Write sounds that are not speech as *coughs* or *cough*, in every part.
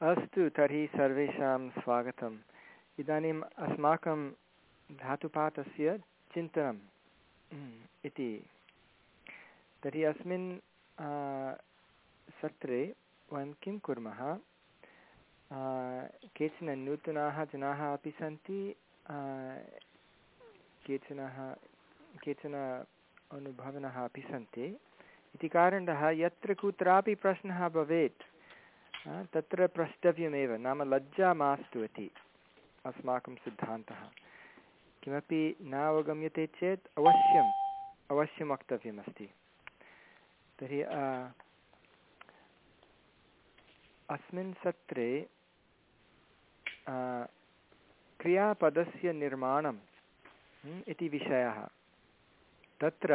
अस्तु, तर्हि सर्वेषां स्वागतम्। इदानीम् अस्माकं धातुपाठस्य चिन्तनम् इति। तर्हि अस्मिन् सत्रे वयं किं कुर्मः? केचन नूतनाः जनाः अपि सन्ति केचन केचन अनुभविनः अपि सन्ति। इति कारणतः यत्र कुत्रापि प्रश्नः भवेत् तत्र प्रष्टव्यमेव, नाम लज्जा मास्तु इति, अस्माकं सिद्धान्तः। किमपि न अवगम्यते चेत् अवश्यम्, अवश्यं वक्तव्यमस्ति। तर्हि अस्मिन् सत्रे क्रियापदस्य निर्माणम् इति विषयः। तत्र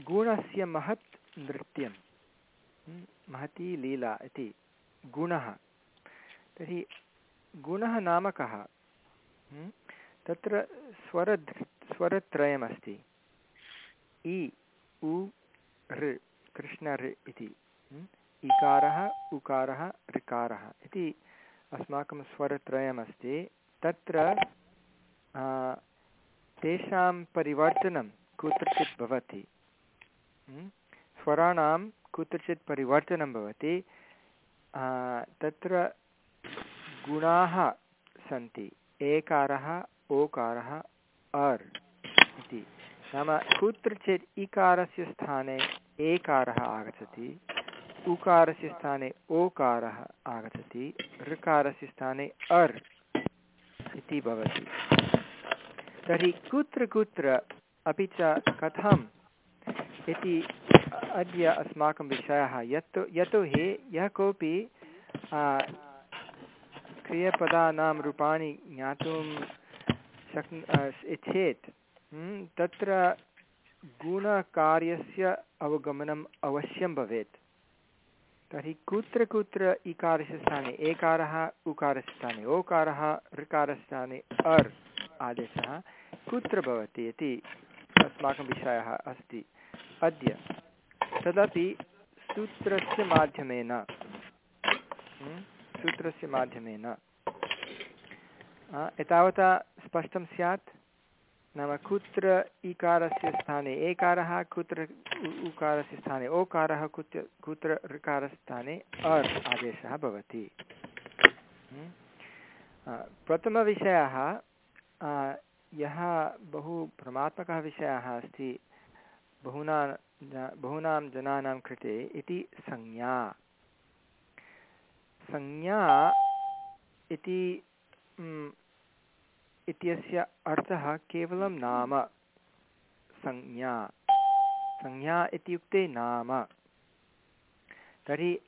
गुणस्य महत् नृत्यं महती लीला इति गुणः। तर्हि गुणः नाम कः? तत्र स्वर स्वरत्रयमस्ति। इ, उ, ऋ, कृष्ण, ऋ इति। इकारः, उकारः, ऋकारः इति अस्माकं स्वरत्रयमस्ति। तत्र तेषां परिवर्तनं कुत्रचित् भवति। स्वराणां कुत्रचित् परिवर्तनं भवति तत्र गुणाः सन्ति, एकारः, ओकारः, अर् इति। नाम कुत्रचित् इकारस्य स्थाने एकारः आगच्छति, उकारस्य स्थाने ओकारः आगच्छति, ऋकारस्य स्थाने अर् इति भवति। तर्हि कुत्र कुत्र अपि च कथम् इति अद्य अस्माकं विषयः। यत् यतोहि यः कोऽपि क्रियपदानां रूपाणि ज्ञातुं शक् इच्छेत् तत्र गुणकार्यस्य अवगमनम् अवश्यं भवेत्। तर्हि कुत्र कुत्र इकारस्य स्थाने, एकारः उकारस्य स्थाने ओकारः ऋकारस्य स्थाने अर् आदेशः कुत्र भवति इति अस्माकं विषयः अस्ति। अद्य तदपि सूत्रस्य माध्यमेन। सूत्रस्य माध्यमेन। एतावता स्पष्टं स्यात्? नाम कुत्र इकारस्य स्थाने एकारः, कुत्र उकारस्य स्थाने ओकारः, कुत्र कुत्र ऋकारस्थाने अर् आदेशः भवति। प्रथमविषयः यः बहु भ्रमात्मकः विषयः अस्ति, बहुना बहूनां जनानां कृते इति संज्ञा। संज्ञा इति इत्यस्य अर्थः केवलं नाम। संज्ञा। संज्ञा इत्युक्ते नाम। तर्हि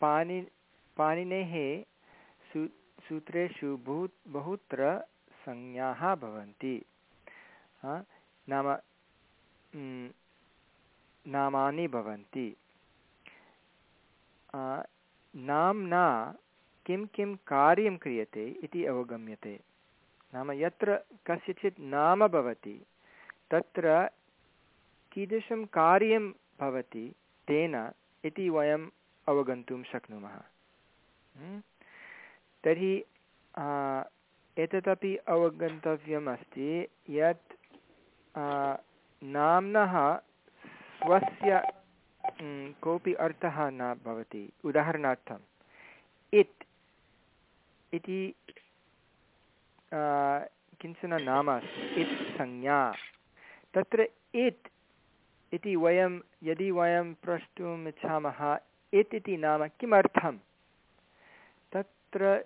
पाणि, पाणिनेः सू, सूत्रेषु बहु, बहुत्र संज्ञाः भवन्ति। नाम नामानि भवन्ति। नाम्ना किं किं कार्यं क्रियते इति अवगम्यते। नाम यत्र कस्यचित् नाम भवति, तत्र कीदृशं कार्यं भवति तेन इति वयम् अवगन्तुं शक्नुमः। तर्हि एतदपि अवगन्तव्यम् यत् नाम्नः स्वस्य कोऽपि अर्थः न भवति। उदाहरणार्थम् इत् इति किंचन नाम अस्ति। इत् संज्ञा। तत्र इत् इति वयं, यदि वयं प्रष्टुम् इच्छामः इत् इति नाम किमर्थं तत्र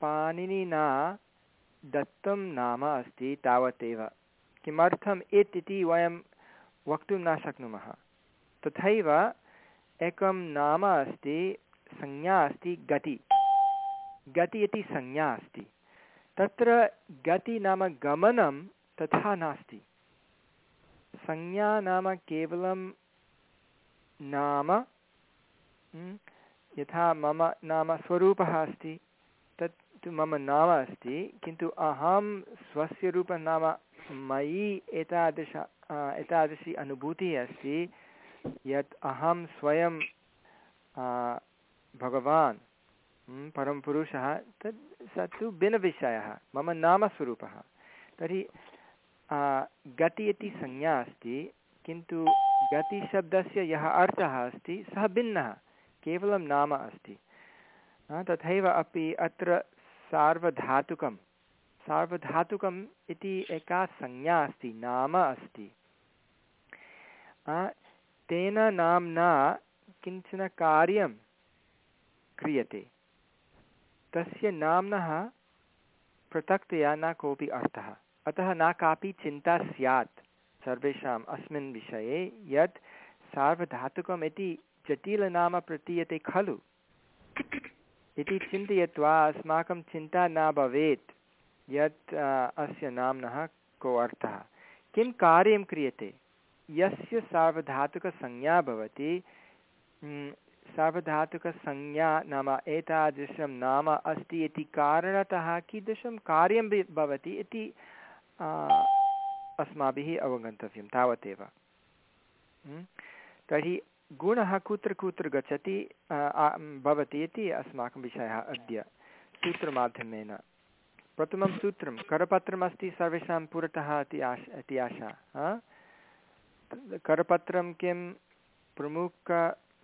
पाणिनिना दत्तं नाम अस्ति तावदेव किमर्थम् इत् इति वयं वक्तुं न शक्नुमः। तथैव एकं नाम अस्ति, संज्ञा अस्ति, गति। गति इति संज्ञा अस्ति। तत्र गति नाम गमनं तथा नास्ति। संज्ञा नाम केवलं नाम यथा मम नाम स्वरूपः अस्ति। तु मम नाम अस्ति, किन्तु अहं स्वस्य रूपं नाम मयि एतादृश एतादृशी अनुभूतिः अस्ति, यत् अहं स्वयं भगवान् परमपुरुषः तत् स तु भिन्नविषयः, मम नामस्वरूपः तर्हि गति इति संज्ञा अस्ति, किन्तु गतिशब्दस्य यः अर्थः अस्ति, सः भिन्नः, केवलं नाम अस्ति। तथैव अपि अत्र सार्वधातुकं सार्वधातुकम् इति एका संज्ञा अस्ति, नाम अस्ति। तेन नाम्ना किंचन कार्यं क्रियते। तस्य नाम्नः पृथक्तया न कोऽपि अर्थः। अतः न कापि चिन्ता स्यात् सर्वेषाम् अस्मिन् विषये, यत् सार्वधातुकम् इति जटिलनाम प्रतीयते खलु। इति चिन्तयित्वा अस्माकं चिन्ता न भवेत्, यत् अस्य नाम्नः को अर्थः। किं कार्यं क्रियते? यस्य सार्वधातुकसंज्ञा भवति सार्वधातुकसंज्ञा नाम एतादृशं नाम अस्ति इति कारणतः कीदृशं कार्यं भवति इति अस्माभिः अवगन्तव्यं, तावदेव। तर्हि गुणः कुत्र कुत्र गच्छति भवति इति अस्माकं विषयः अद्य सूत्रमाध्यमेन। प्रथमं सूत्रं, करपत्रमस्ति सर्वेषां पुरतः इति आश, इति आशा करपत्रं किं? प्रमुख,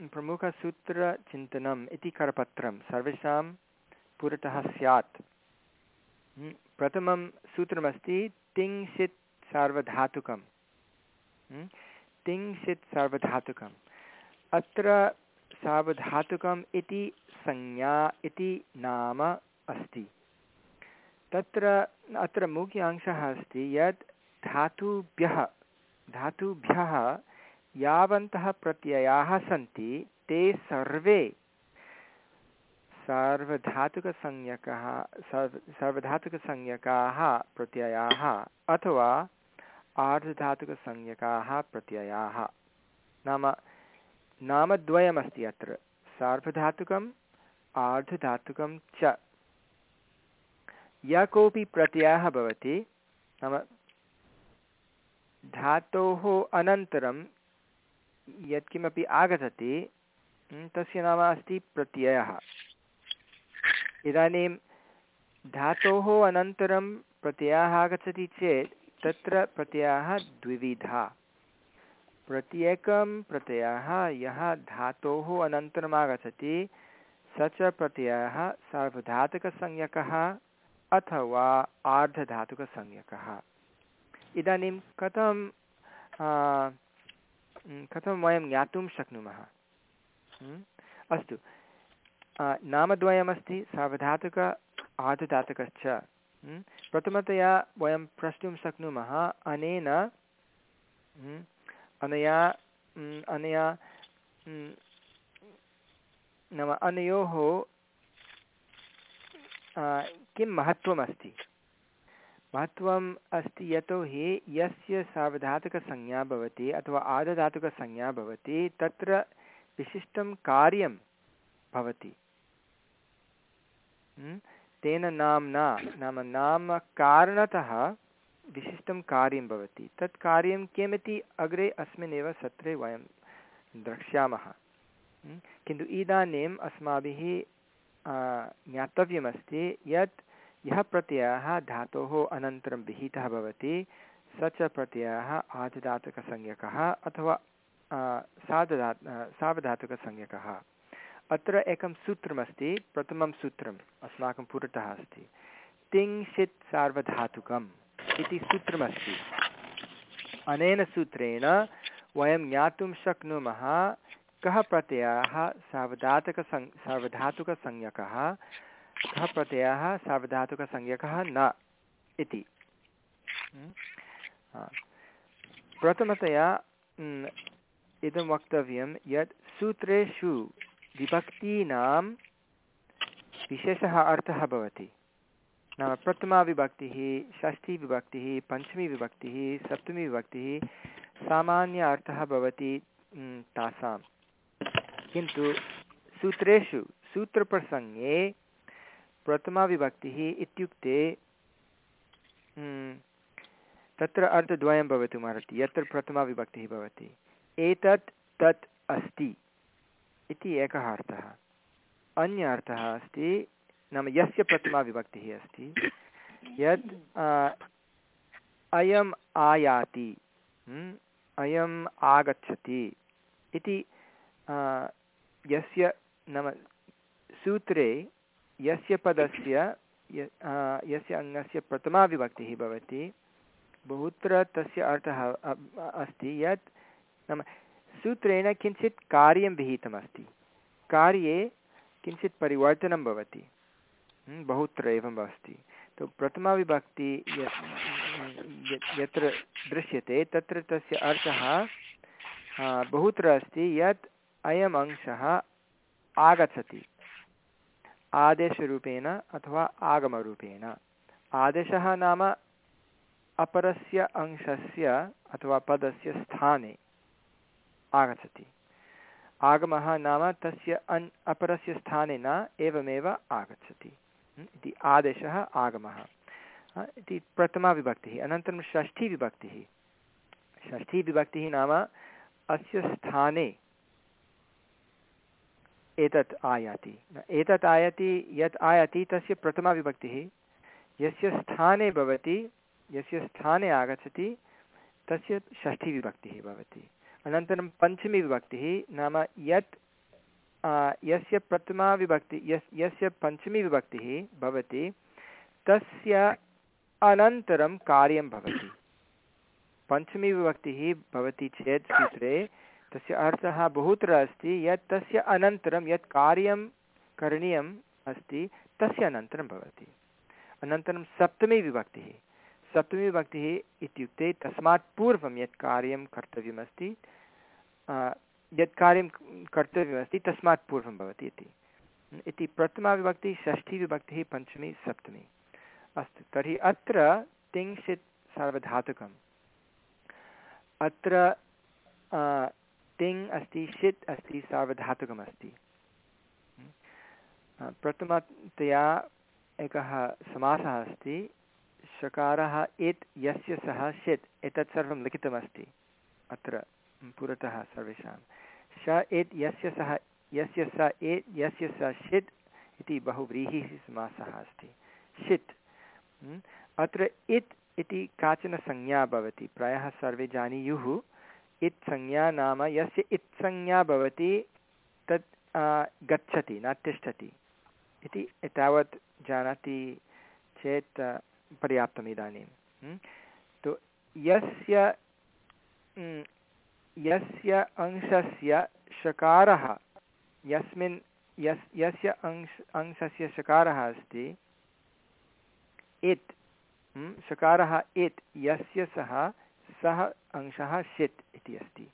प्रमुखसूत्रचिन्तनम् इति करपत्रं, सर्वेषां पुरतः स्यात्। प्रथमं सूत्रमस्ति तिङ्सित् सार्वधातुकं तिङ्सित् सार्वधातुकम्। अत्र सार्वधातुकम् इति संज्ञा इति नाम अस्ति। तत्र, अत्र मुख्यांशः अस्ति यत् धातुभ्यः धातुभ्यः यावन्तः प्रत्ययाः सन्ति, ते सर्वे सार्वधातुकसंज्ञकः, सर्व, सार्वधातुकसंज्ञकाः प्रत्ययाः अथवा आर्धधातुकसंज्ञकाः प्रत्ययाः। नाम नामद्वयमस्ति अत्र। सार्वधातुकम्, आर्धधातुकं च। यः कोऽपि प्रत्ययः भवति, नाम धातोः अनन्तरं यत्किमपि आगच्छति तस्य नाम अस्ति प्रत्ययः। इदानीं धातोः अनन्तरं प्रत्ययः आगच्छति चेत् तत्र प्रत्ययः द्विविधा। प्रत्येकं प्रत्ययः यः धातोः अनन्तरम् आगच्छति स च प्रत्ययः सार्वधातुकसंज्ञकः अथवा आर्धधातुकसंज्ञकः। इदानीं कथं कथं वयं ज्ञातुं शक्नुमः? अस्तु। नामद्वयमस्ति, सार्वधातुक, आर्धधातुकश्च। प्रथमतया वयं प्रष्टुं शक्नुमः अनेन अनया अनया नाम अनयोः किं महत्त्वमस्ति? महत्त्वम् अस्ति यतोहि यस्य सार्वधातुकसंज्ञा भवति अथवा आर्धधातुकसंज्ञा भवति, तत्र विशिष्टं कार्यं भवति। तेन नाम्ना, नाम नाम कारणतः विशिष्टं कार्यं भवति। तत् कार्यं किमिति अग्रे अस्मिन्नेव सत्रे वयं द्रक्ष्यामः। किन्तु इदानीम् अस्माभिः ज्ञातव्यमस्ति यत् यः प्रत्ययः धातोः अनन्तरं विहितः भवति, स च प्रत्ययः आदिधातुकसंज्ञकः अथवा साधधा सावधातुकसंज्ञकः अत्र एकं सूत्रमस्ति, प्रथमं सूत्रम् अस्माकं पुरतः अस्ति। तिङ्क्षित् सार्वधातुकम्। इति सूत्रमस्ति। अनेन सूत्रेण वयं ज्ञातुं शक्नुमः कः प्रत्ययः सावधातुकसं सावधातुकसंज्ञकः कः प्रत्ययः सावधातुकसंज्ञकः न इति। प्रथमतया इदं वक्तव्यं यत् सूत्रेषु विभक्तीनां विशेषः अर्थः भवति। नाम प्रथमा विभक्तिः षष्ठीविभक्तिः पञ्चमीविभक्तिः सप्तमीविभक्तिः सामान्य अर्थः भवति तासां। किन्तु सूत्रेषु, सूत्रप्रसङ्गे प्रथमाविभक्तिः इत्युक्ते तत्र अर्थद्वयं भवितुमर्हति यत्र प्रथमाविभक्तिः भवति। एतत् तत् अस्ति इति एकः अर्थः। अन्य अर्थः अस्ति नाम यस्य प्रथमा विभक्तिः अस्ति। यत् अयम् आयाति अयम् आगच्छति इति यस्य नाम सूत्रे यस्य पदस्य यस्य अङ्गस्य प्रथमा विभक्तिः भवति, बहुत्र तस्य अर्थः अस्ति। यत् नाम सूत्रेण किञ्चित् कार्यं विहितमस्ति। कार्ये किञ्चित् परिवर्तनं भवति। बहुत्र एवम् अस्ति। तु प्रथमाविभक्ति यत्र दृश्यते, तत्र तस्य अर्थः बहुत्र अस्ति, यत् अयम् अंशः आगच्छति। आदेशरूपेण अथवा आगमरूपेण। आदेशः नाम अपरस्य अंशस्य अथवा पदस्य स्थाने आगच्छति। आगमः नाम तस्य अन् अपरस्य स्थाने न, एवमेव आगच्छति। इति आदेशः आगमः। इति प्रथमाविभक्तिः अनन्तरं षष्ठीविभक्तिः षष्ठीविभक्तिः नाम अस्य स्थाने एतत् आयाति। एतत् आयाति, यत् आयाति, तस्य प्रथमाविभक्तिः यस्य स्थाने भवति, यस्य स्थाने आगच्छति, तस्य षष्ठीविभक्तिः भवति। अनन्तरं पञ्चमीविभक्तिः नाम यत् यस्य प्रथमाविभक्ति यस्, यस्य पञ्चमीविभक्तिः भवति, तस्य अनन्तरं कार्यं भवति। पञ्चमीविभक्तिः भवति चेत् सूत्रे तस्य अर्थः बहुत्र अस्ति, यत् तस्य अनन्तरं, यत् कार्यं करणीयम् अस्ति, तस्य अनन्तरं भवति। अनन्तरं सप्तमी विभक्तिः। सप्तमी विभक्तिः इत्युक्ते तस्मात् पूर्वं यत् कार्यं कर्तव्यमस्ति यत् कार्यं कर्तव्यमस्ति तस्मात् पूर्वं भवति इति। इति प्रथमाविभक्तिः षष्ठीविभक्तिः पञ्चमी, सप्तमी। अस्तु, तर्हि अत्र तिंशित् सार्वधातुकम्। अत्र तिङ् अस्ति, षित् अस्ति सार्वधातुकमस्ति प्रथमतया एकः समासः अस्ति शकारः एत् यस्य सः षित्, एतत् सर्वं लिखितमस्ति। अत्र, पुरतः सर्वेषां श एत् यस्य सः, यस्य स एत्, यस्य स षित् इति बहुव्रीहिः समासः अस्ति। षित्। अत्र इत् इति काचन संज्ञा भवति। प्रायः सर्वे जानीयुः। इत्संज्ञा नाम यस्य इत्संज्ञा भवति तत् गच्छति, न तिष्ठति इति एतावत् जानाति चेत् पर्याप्तम् इदानीं। तु यस्य यस्य अंशस्य शकारः, यस्मिन्, यस्, यस्य अंश, अंशस्य शकारः अस्ति, इत् शकारः इत्, यस्य सः सः अंशः षित् इति अस्ति।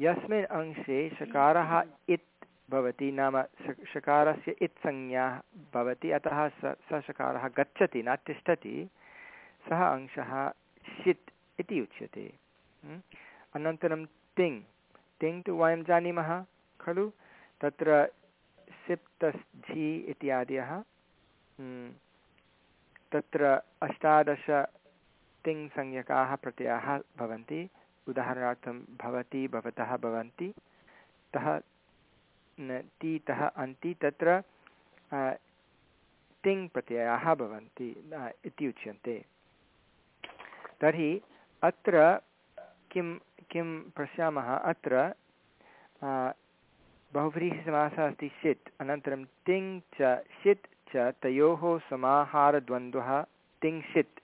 यस्मिन् अंशे शकारः इत् भवति, नाम शकारस्य इत् संज्ञा भवति, अतः स स शकारः गच्छति, न तिष्ठति, सः अंशः षित् इति उच्यते। अनन्तरं तिङ् तिङ् तु वयं जानीमः, खलु? तत्र सिप्तस् झि इत्यादयः तत्र अष्टादश तिङ्संज्ञकाः प्रत्ययाः भवन्ति। उदाहरणार्थं भवति, भवतः भवन्ति। तः तीतः अन्ति तत्र तिङ् भवन्ति इति उच्यन्ते। तर्हि अत्र किं किं पश्यामः अत्र बहुव्रीहिसमासः अस्ति षित् अनन्तरं तिङ् च षित् च, तयोः समाहारद्वन्द्वः तिङ्षित्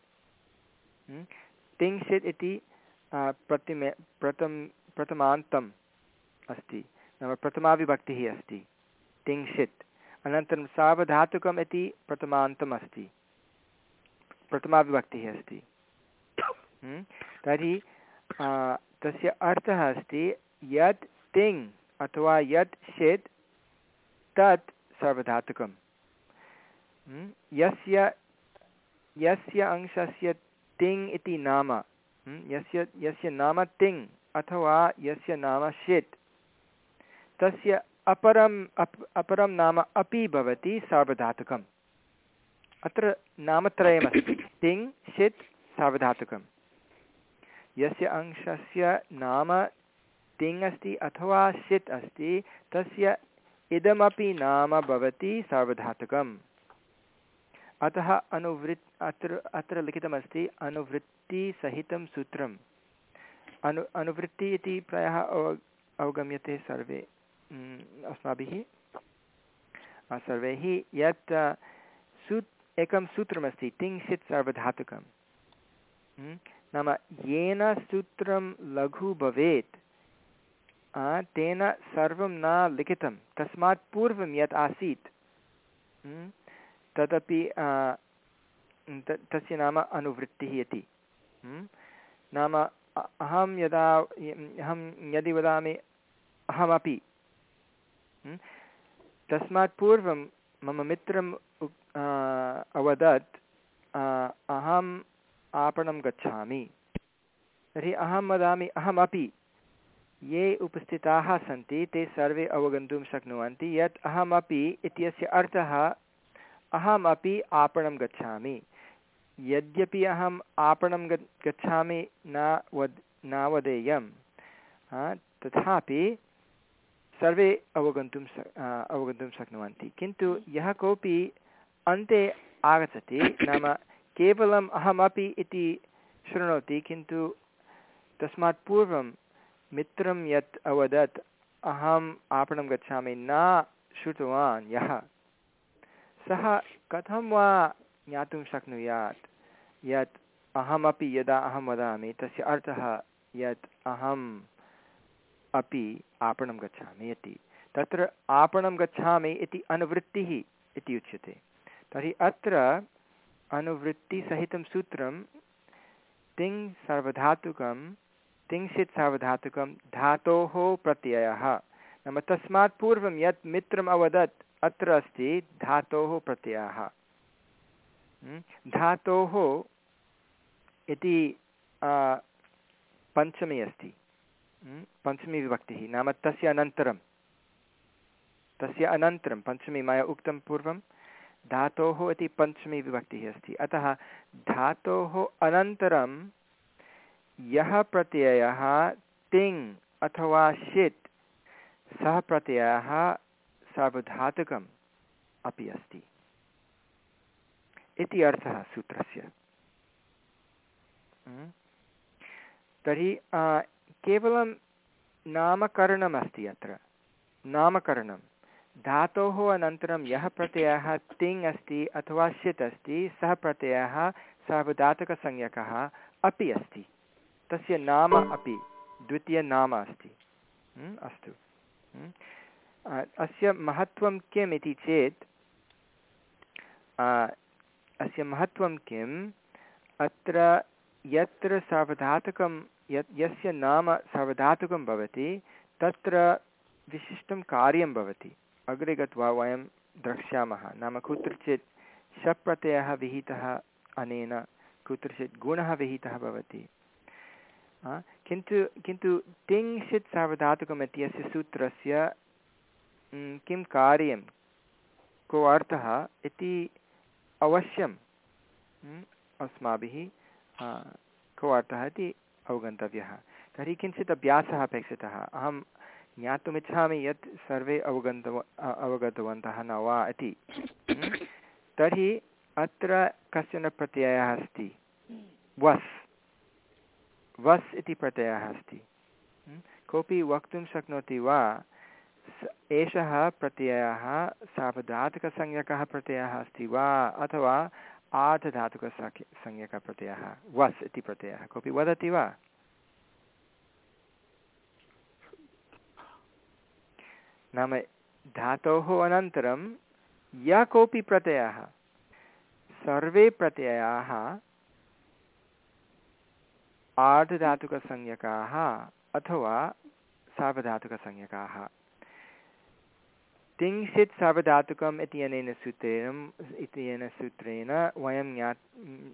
तिंशित् इति प्रतिमे, प्रथम प्रथमान्तम् अस्ति, नाम प्रथमाविभक्तिः अस्ति तिंशित् अनन्तरं सावधातुकम् इति प्रथमान्तम् अस्ति, प्रथमाविभक्तिः अस्ति। तर्हि तस्य अर्थः अस्ति यत् तिङ् अथवा यत् षित् तत् सार्वधातुकं यस्य यस्य अंशस्य तिङ् इति नाम यस्य यस्य नाम तिङ् अथवा यस्य नाम षित् तस्य अपरम्, अप्, अपरं नाम अपि भवति सार्वधातुकम्। अत्र नामत्रयमस्ति, तिङ् षित् सार्वधातुकं यस्य अंशस्य नाम तिङ् अस्ति अथवा षित् अस्ति, तस्य इदमपि नाम भवति सार्वधातुकम्। अतः अनुवृत् अत्र अत्र लिखितमस्ति अनुवृत्तिसहितं सूत्रम्। अनु अनुवृत्ति इति प्रायः अव अवगम्यते सर्वे। अस्माभिः। सर्वैः यत् सू एकं सूत्रमस्ति तिङ्क्षित् सार्वधातुकं नाम येन सूत्रं लघु भवेत् तेन सर्वं न लिखितं, तस्मात् पूर्वं यत् आसीत् तदपि तस्य नाम अनुवृत्तिः इति नाम अहं यदा, अहं यदि वदामि अहमपि तस्मात् पूर्वं मम मित्रम् अवदत् अहम् आपणं गच्छामि। तर्हि अहं वदामि अहमपि ये उपस्थिताः सन्ति, ते सर्वे अवगन्तुं शक्नुवन्ति, यत् अहमपि इत्यस्य अर्थः अहमपि आपणं गच्छामि। यद्यपि अहम् आपणं ग, गच्छामि न वद्, न वदेयं तथापि सर्वे अवगन्तुं अवगन्तुं शक्नुवन्ति। किन्तु यः कोऽपि अन्ते आगच्छति, नाम केवलम् अहमपि इति शृणोति, किन्तु तस्मात् पूर्वं मित्रं यत् अवदत्, अहम् आपणं गच्छामि, न श्रुतवान् यः। सः कथं वा ज्ञातुं शक्नुयात्? यत् अहमपि यदा अहं वदामि, तस्य अर्थः यत् अहम् अपि आपणं गच्छामि इति। तत्र आपणं गच्छामि इति अनुवृत्तिः इति उच्यते। तर्हि अत्र अनुवृत्तिसहितं सूत्रं तिङ् सार्वधातुकं तिङ्क्षित् सार्वधातुकं धातोः प्रत्ययः नाम तस्मात् पूर्वं यत् मित्रम् अवदत्, अत्र अस्ति धातोः प्रत्ययः हम्म? धातोः इति पञ्चमी अस्ति हम्म? पञ्चमी विभक्तिः नाम तस्य अनन्तरं तस्य अनन्तरं पञ्चमी मया उक्तं पूर्वं धातोः इति पञ्चमी विभक्तिः अस्ति। अतः धातोः अनन्तरं यः प्रत्ययः तिङ् अथवा षित्, सः प्रत्ययः सार्वधातुकम् अपि अस्ति। इति अर्थः सूत्रस्य। तर्हि केवलं नामकरणमस्ति अत्र। नामकरणं धातोः अनन्तरं यः प्रत्ययः तिङ् अस्ति अथवा षित् अस्ति सः प्रत्ययः सार्वधातुकसंज्ञकः अपि अस्ति। तस्य नाम अपि द्वितीयनाम अस्ति। हम्म, अस्तु। हम्म। अस्य महत्त्वं किम् इति चेत् अस्य महत्त्वं किम्? अत्र यत्र सार्वधातुकं यत् यस्य नाम सार्वधातुकं भवति तत्र विशिष्टं कार्यं भवति। अग्रे गत्वा वयं द्रक्ष्यामः। नाम कुत्रचित् शप्रत्ययः विहितः, अनेन कुत्रचित् गुणः विहितः भवति। किन्तु किन्तु तिङ्क्षित् सार्वधातुकम् इत्यस्य सूत्रस्य किं कार्यं, को अर्थः इति अवश्यं अस्माभिः को अर्थः इति अवगन्तव्यः। तर्हि किञ्चित् अभ्यासः अपेक्षितः। अहं ज्ञातुमिच्छामि यत् सर्वे अवगन्तव अवगतवन्तः न वा इति। *coughs* तर्हि अत्र कश्चन प्रत्ययः अस्ति? वस्। वस् इति प्रत्ययः अस्ति। कोऽपि वक्तुं शक्नोति वा? एषः प्रत्ययः सार्वधातुकसंज्ञकः प्रत्ययः अस्ति वा? अथवा आर्धधातुकसंज्ञ संज्ञकप्रत्ययः? वस् इति प्रत्ययः। कोऽपि वदति वा? नाम धातोः अनन्तरं यः कोऽपि प्रत्ययः। सर्वे प्रत्ययाः आर्धधातुकसंज्ञकाः अथवा सार्वधातुकसंज्ञकाः। तिंशित् सार्वधातुकम् इत्यनेन सूत्रेण इत्यनेन सूत्रेण वयं ज्ञा,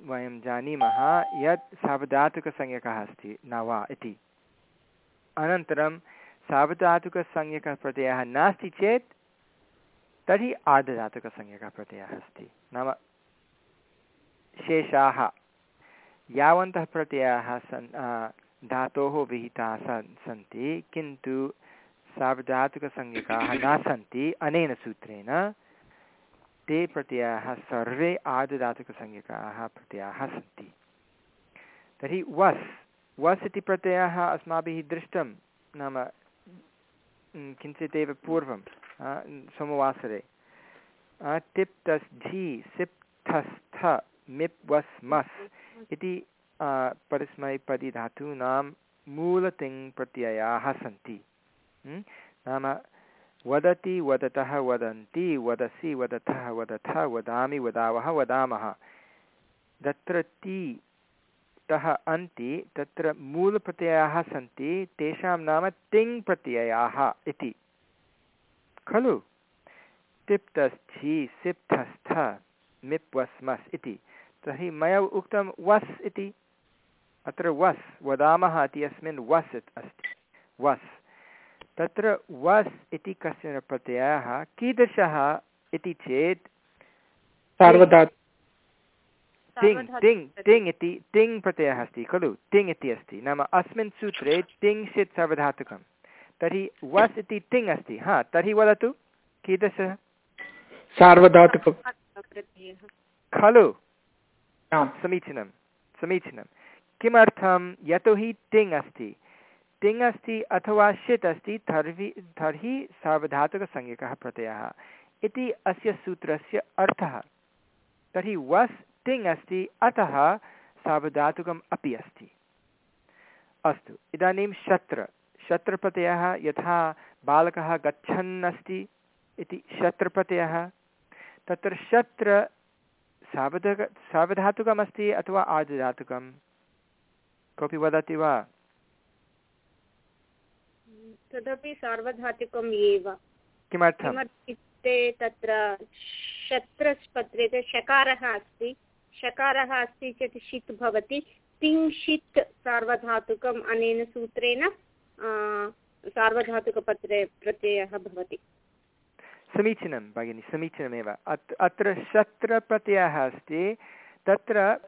वयं जानीमः यत् सार्वधातुकसंज्ञकः अस्ति न वा इति। अनन्तरं सार्वधातुकसंज्ञकप्रत्ययः नास्ति चेत् तर्हि आर्धधातुकसंज्ञकः प्रत्ययः अस्ति। नाम शेषाः यावन्तः प्रत्ययाः सन् धातोः विहिताः सन्, सन्ति, किन्तु सार्वधातुकसंज्ञकाः न सन्ति अनेन सूत्रेण। ते प्रत्ययाः सर्वे आर्धधातुकसंज्ञकाः प्रत्ययाः सन्ति। तर्हि वस् वस् इति प्रत्ययः अस्माभिः दृष्टं नाम किञ्चित् एव पूर्वं सोमवासरे तिप्तस् झि सिप्थस्थ मिप् वस् मस् इति परस्मैपदिधातूनां मूलतिङ् प्रत्ययाः सन्ति। नाम वदति, वदतः, वदन्ति, वदसि वदतः वदथ, वदामि, वदावः, वदामः। तत्र ति तः अन्ति, तत्र मूलप्रत्ययाः सन्ति, तेषां नाम तिङ् प्रत्ययाः इति। खलु? तिप्तस्थि, सिप्तस्थ मिप् वस् मस् इति। तर्हि मया उक्तं वस् इति। अत्र वस्, वदामः इति अस्मिन् वस् अस्ति। वस्। तत्र वस् इति कश्चन प्रत्ययः कीदृशः इति चेत् तिङ् तिङ् तिङ् इति तिङ् प्रत्ययः अस्ति खलु तिङ् इति अस्ति नाम अस्मिन् सूत्रे तिङ् सित् सर्वधातुकं तर्हि वस् इति तिङ् अस्ति हा तर्हि वदतु कीदृशः सार्वधातुकं खलु समीचीनं समीचीनं किमर्थं यतोहि तिङ् अस्ति तिङ् अस्ति अथवा षित् अस्ति तर्हि तर्हि सार्वधातुकसंज्ञकः प्रत्ययः इति अस्य सूत्रस्य अर्थः तर्हि वस् तिङ् अस्ति अतः सार्वधातुकम् अपि अस्ति अस्तु इदानीं शत्र। शत्रप्रत्ययः यथा बालकः गच्छन् अस्ति इति शत्रप्रत्ययः तत्र शत्र सावध सावधातुकमस्ति अथवा आर्धधातुकं कोऽपि वदति वा? तदपि सार्वधातुकम् एव। किमर्थम्? इत्युक्ते तत्र शत्रस्पत्रे शकारः अस्ति। शकारः अस्ति चेत् षित् भवति। तिङ्षित् सार्वधातुकम् अनेन सूत्रेण सार्वधातुकपत्रे प्रत्ययः भवति। समीचीनं, भगिनि, समीचीनमेव। अत्, अत्र शत्रप्रत्ययः अस्ति। तत्र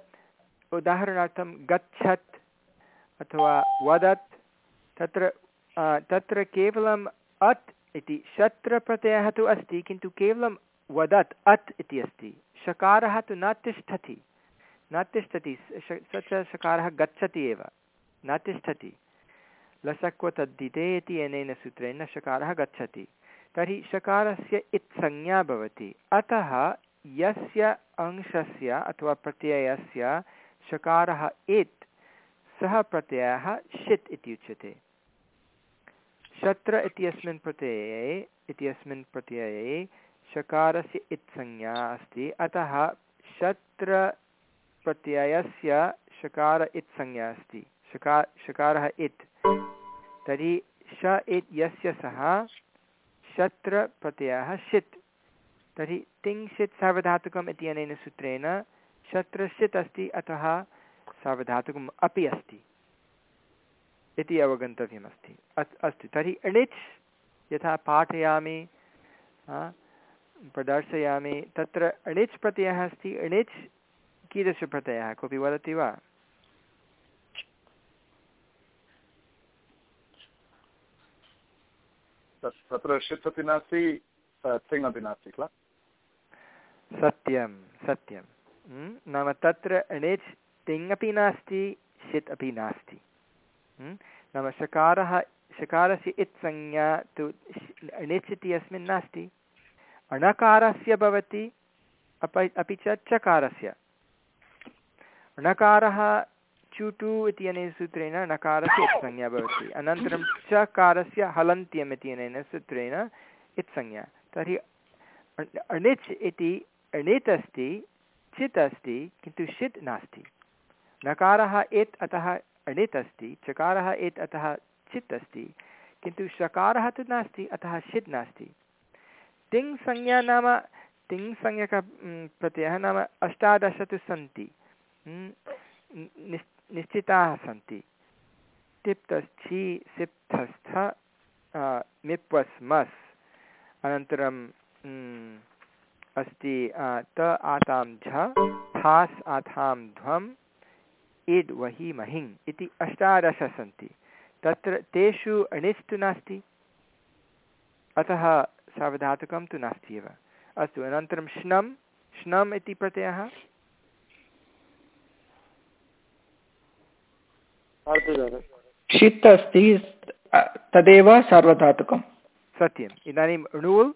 उदाहरणार्थं गच्छत् अथवा वदत्, तत्र तत्र केवलम् अत् इति। शत्रप्रत्ययः तु अस्ति, किन्तु केवलं वदत् अत् इति अस्ति। शकारः तु न तिष्ठति। न तिष्ठति, स च शकारः गच्छति एव। न तिष्ठति। लसक्व तद्धिते इति अनेन सूत्रेण शकारः गच्छति। तर्हि शकारस्य इत्संज्ञा भवति। अतः यस्य अंशस्य अथवा प्रत्ययस्य शकारः इत्, सः प्रत्ययः षित् इति उच्यते। शत्र इत्यस्मिन् प्रत्यये इत्यस्मिन् प्रत्यये शकारस्य इत्संज्ञा अस्ति। अतः शत्रप्रत्ययस्य शकार इत्संज्ञा अस्ति। शका शकारः इत्। तर्हि श इत् यस्य सः शत्रप्रत्ययः षित्। तर्हि तिङ्षित् सार्वधातुकम् इत्यनेन सूत्रेण शत्रषित् अस्ति, अतः सार्वधातुकम् अपि अस्ति इति अवगन्तव्यमस्ति। अस् अस्तु। तर्हि अणिच् यथा पाठयामि प्रदर्शयामि। तत्र अणिच् प्रत्ययः अस्ति। अणिच् कीदृशप्रत्ययः कोऽपि वदति वा? तत्र षित् अपि नास्ति तिङ् अपि नास्ति किल? सत्यं सत्यं। नाम तत्र अणिच् तिङ् अपि नास्ति षित् अपि नास्ति। नाम शकारः शकारस्य इत्संज्ञा तु णिच् इति अस्मिन् नास्ति। अणकारस्य भवति, अप, अपि च चकारस्य। णकारः चुटु इत्यनेन सूत्रेण णकारस्य इत्संज्ञा भवति। अनन्तरं चकारस्य हलन्त्यम् इत्यनेन सूत्रेण इत्संज्ञा तर्हि अणिच् इति अणित् अस्ति चित् अस्ति, किन्तु षित् नास्ति। नकारः एत् अतः अणित् अस्ति चकारः एत् अतः चित् अस्ति, किन्तु शकारः तु नास्ति, अतः षित् नास्ति। तिङ् संज्ञा नाम तिङ् संज्ञक प्रत्ययः नाम अष्टादश तु सन्ति निश्, निश्चिताः सन्ति। तिप्तस्थि, सिप्तस्थ मिप्वस् मस् अनन्तरं अस्ति त आतां झ, थास् आथां ध्वम्, इड् वहि महिङ् इति अष्टादश सन्ति। तत्र तेषु अणिस् तु नास्ति। अतः सावधातुकं तु नास्ति एव अस्तु अनन्तरं श्नं श्नम् इति प्रत्ययः? षित् अस्ति तदेव सार्वधातुकं सत्यम्। इदानीं णूल्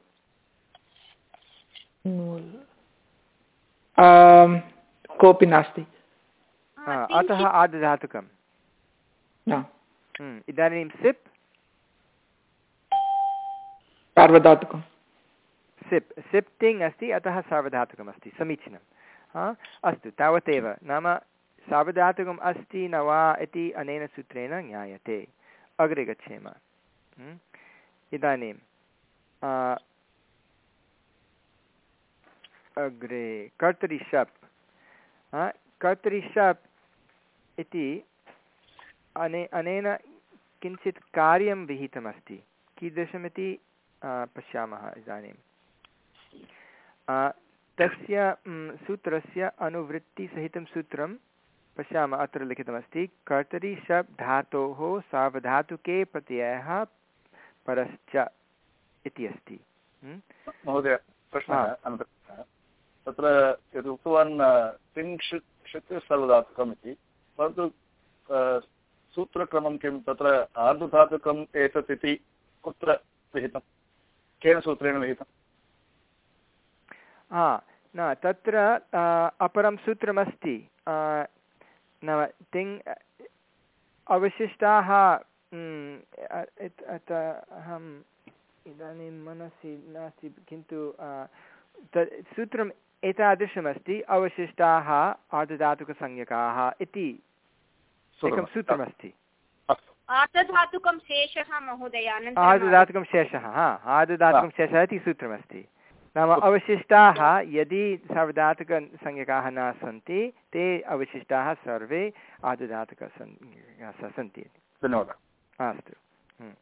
कोऽपि नास्ति। अतः आदधातुकं हम्म, इदानीं सिप्। सार्वधातुकं सिप् सिप् तिङ् अस्ति, अतः सार्वधातुकमस्ति समीचीनं अस्तु, तावदेव, नाम सार्वधातुकम् अस्ति न वा इति अनेन सूत्रेण ज्ञायते। अग्रे गच्छेम। इदानीं अग्रे, कर्तरि शप्। कर्तरि शप् इति अने, अनेन किञ्चित् कार्यं विहितमस्ति। कीदृशमिति पश्यामः इदानीं। तस्य सूत्रस्य अनुवृत्तिसहितं सूत्रं पश्यामः अत्र लिखितमस्ति कर्तरि शप् धातोः सावधातुके प्रत्ययः परश्च इति अस्ति। महोदय प्रश्नः तत्र यद् उक्तवान् त्रिंशत् सर्वधातुकम् इति परन्तु सूत्रक्रमं किं? तत्र आर्धधातुकम् एतत् इति कुत्र विहितं केन सूत्रेण विहितम्? हा न तत्र अपरं सूत्रमस्ति नाम तिङ् अवशिष्टाः अहम् इदानीं मनसि नास्ति किन्तु सूत्रम् एतादृशमस्ति अवशिष्टाः आर्धधातुकसंज्ञकाः इति एकं सूत्रमस्ति। आर्धधातुकं शेषः महोदय आर्धधातुकं शेषः हा आर्धधातुकं शेषः इति सूत्रमस्ति। नाम अवशिष्टाः यदि सार्वधातुकसंज्ञकाः न सन्ति ते अवशिष्टाः सर्वे आर्धधातुकसंज्ञकाः सन्ति। धन्यवादः। अस्तु। हम्म,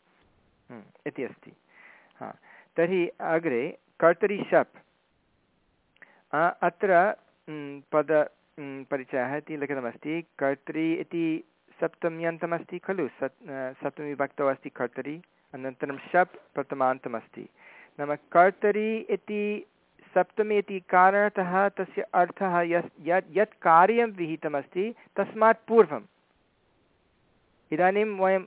हम्म, इति अस्ति। हा। तर्हि अग्रे कर्तरि शप्। अत्र हम्म, पद परिचयः इति लिखितमस्ति। कर्तरि इति सप्तम्यन्तमस्ति खलु? सत् सप्तमीविभक्तौ अस्ति कर्तरि, अनन्तरं शप् प्रथमान्तमस्ति। नाम कर्तरि इति सप्तमी इति कारणतः तस्य अर्थः यस्, यत् यत् कार्यं विहितमस्ति, तस्मात् पूर्वम्। इदानीं वयं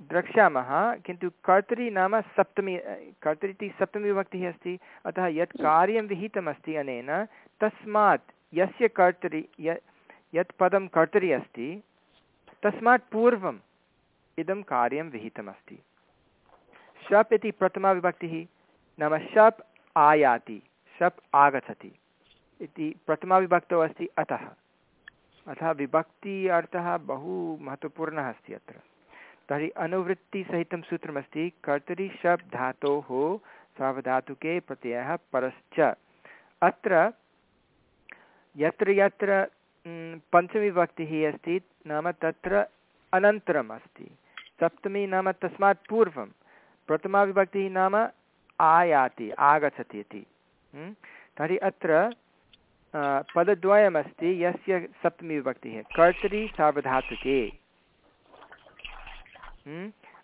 द्रक्ष्यामः, किन्तु कर्तरि नाम सप्तमी कर्तरि इति सप्तमी विभक्तिः अस्ति, अतः यत् कार्यं विहितमस्ति अनेन, तस्मात् यस्य कर्तरि, य, यत् पदं कर्तरि अस्ति तस्मात् पूर्वम् इदं कार्यं विहितमस्ति। शप् इति प्रथमा विभक्तिः, नाम शप् आयाति, शप् आगच्छति इति प्रथमाविभक्तौ अस्ति अतः। अतः विभक्ति अर्थः बहु महत्त्वपूर्णः अस्ति अत्र। तर्हि अनुवृत्तिसहितं सूत्रमस्ति, कर्तरि शप् धातोः सावधातुके प्रत्ययः परश्च। अत्र यत्र यत्र पञ्चमीविभक्तिः अस्ति, नाम तत्र अनन्तरम् अस्ति। सप्तमी नाम तस्मात् पूर्वं प्रथमाविभक्तिः नाम आयाति, आगच्छति इति। तर्हि अत्र पदद्वयमस्ति, यस्य सप्तमी विभक्तिः कर्तरि सार्वधातुके।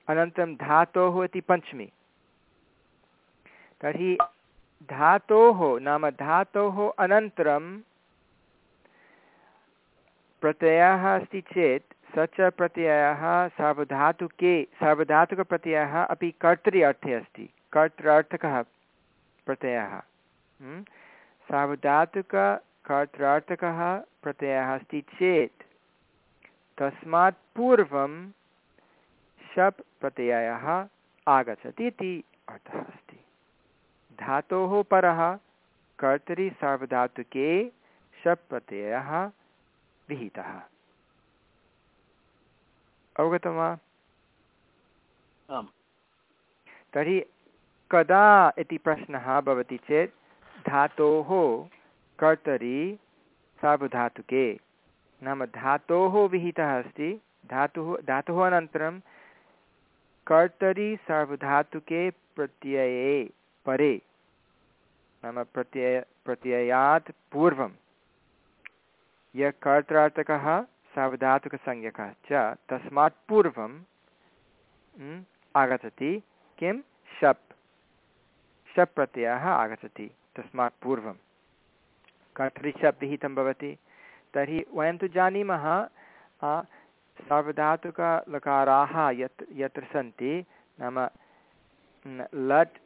अनन्तरं धातोः इति पञ्चमी। तर्हि धातोः, नाम धातोः अनन्तरं प्रत्ययः अस्ति चेत् स च प्रत्ययः सार्वधातुके, सार्वधातुकप्रत्ययः अपि कर्तरि अर्थे अस्ति। कर्त्रार्थकः प्रत्ययः। सार्वधातुककर्त्रार्थकः प्रत्ययः अस्ति चेत् तस्मात् पूर्वं शप् प्रत्ययः आगच्छति इति अर्थः अस्ति। धातोः परः कर्तरि सार्वधातुके शप् प्रत्ययः विहितः। अवगतं वा? तर्हि कदा इति प्रश्नः भवति चेत् धातोः कर्तरि सार्वधातुके। नाम धातोः विहितः अस्ति। धातुः धातुः अनन्तरं कर्तरि सार्वधातुके प्रत्यये परे। नाम प्रत्यय प्रत्ययात् पूर्वं यः कर्त्रार्थकः सावधातुकसंज्ञकः च तस्मात् पूर्वं आगच्छति किं? शप्। शप् प्रत्ययः आगच्छति, तस्मात् पूर्वं। कर्तरि शप् विहितं भवति। तर्हि वयं तु जानीमः सार्वधातुकलकाराः यत्, यत्र सन्ति, नाम लट्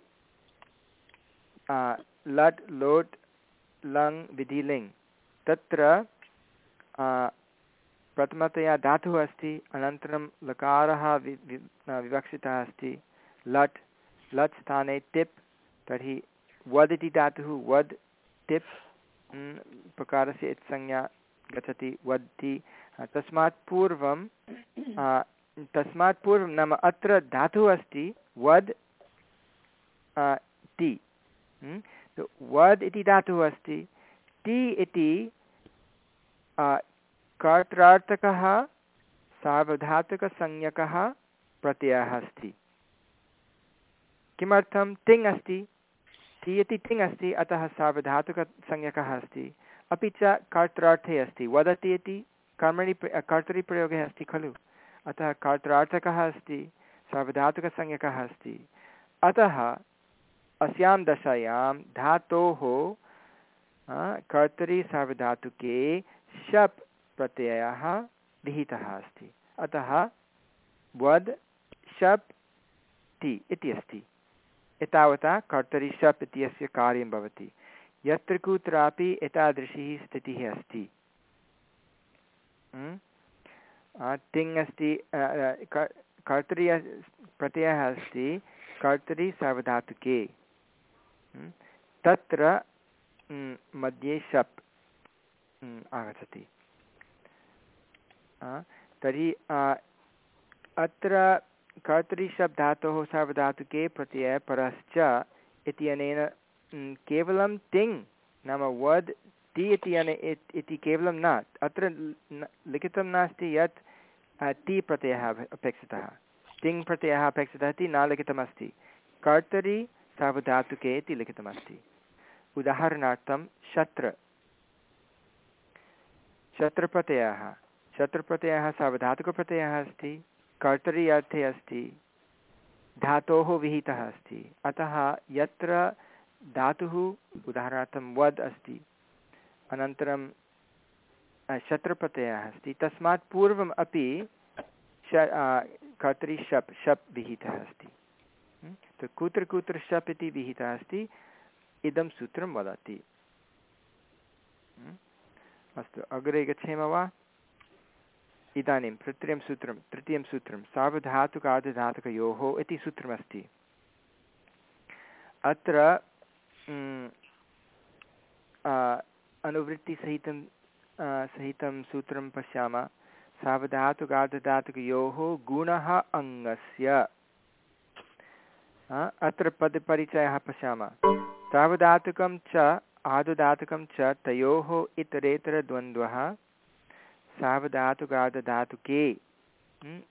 लट्, लोट्, लङ्, विधिलिङ्। तत्र प्रथमतया धातुः अस्ति, अनन्तरं लकारः विवक्षितः अस्ति, लट् लट् स्थाने टिप् तर्हि वद् इति धातुः, वद् टिप् प्रकारस्य संज्ञा गच्छति वद्ति तस्मात् पूर्वं तस्मात् पूर्वं नाम अत्र धातुः अस्ति, वद् टि वद् इति धातुः अस्ति टि इति कर्त्रार्थकः, सार्वधातुकसंज्ञकः प्रत्ययः अस्ति। किमर्थं तिङ् अस्ति? टि इति तिङ् अस्ति, अतः सार्वधातुकसंज्ञकः अस्ति। अपि च कर्त्रार्थे अस्ति। वदति इति कर्मणि कर्तरिप्रयोगे अस्ति खलु। अतः कर्त्रार्थकः अस्ति, सार्वधातुकसंज्ञकः अस्ति। अतः अस्यां दशायां धातोः कर्तरि सार्वधातुके शप् प्रत्ययः विहितः अस्ति। अतः वद् शप् टि इति अस्ति। एतावता कर्तरि शप् इत्यस्य कार्यं भवति। यत्र कुत्रापि एतादृशी स्थितिः अस्ति। तिङ् अस्ति कर्तरि प्रत्ययः अस्ति, कर्तरि सावधातुके तत्र मध्ये शप् आगच्छति। तर्हि अत्र कर्तरिशब्दातोः सावधातुके प्रत्ययः परश्च इत्यनेन केवलं तिङ् नाम वद् टि इति अने, इति केवलं न, अत्र लिखितं नास्ति यत् टि प्रत्ययः अपेक्षितः। तिङ् प्रत्ययः अपेक्षितः इति न लिखितमस्ति। कर्तरि सावधातुके इति लिखितमस्ति। उदाहरणार्थं शत्र। शत्रुप्रत्ययः। शत्रुप्रत्ययः सावधातुकप्रत्ययः अस्ति, कर्तरि अर्थे अस्ति, धातोः विहितः अस्ति। अतः यत्र धातुः, उदाहरणार्थं वद् अस्ति, अनन्तरं शत्रुप्रत्ययः अस्ति, तस्मात् पूर्वम् अपि श कर्तरि शप् शप् विहितः अस्ति। कुत्र कुत्र शप् इति विहितः अस्ति, इदं सूत्रं वदति। अस्तु। अग्रे गच्छेम वा इदानीं तृतीयं सूत्रं तृतीयं सूत्रं, सार्वधातुकार्धधातुकयोः इति सूत्रमस्ति। अत्र अनुवृत्तिसहितं सहितं सूत्रं पश्यामः। सावधातुकार्धधातुकयोः गुणः अङ्गस्य। अत्र पदपरिचयः पश्यामः। सावधातुकं च आदुधातुकं च तयोः इतरेतरद्वन्द्वः। सावधातुकार्धधातुके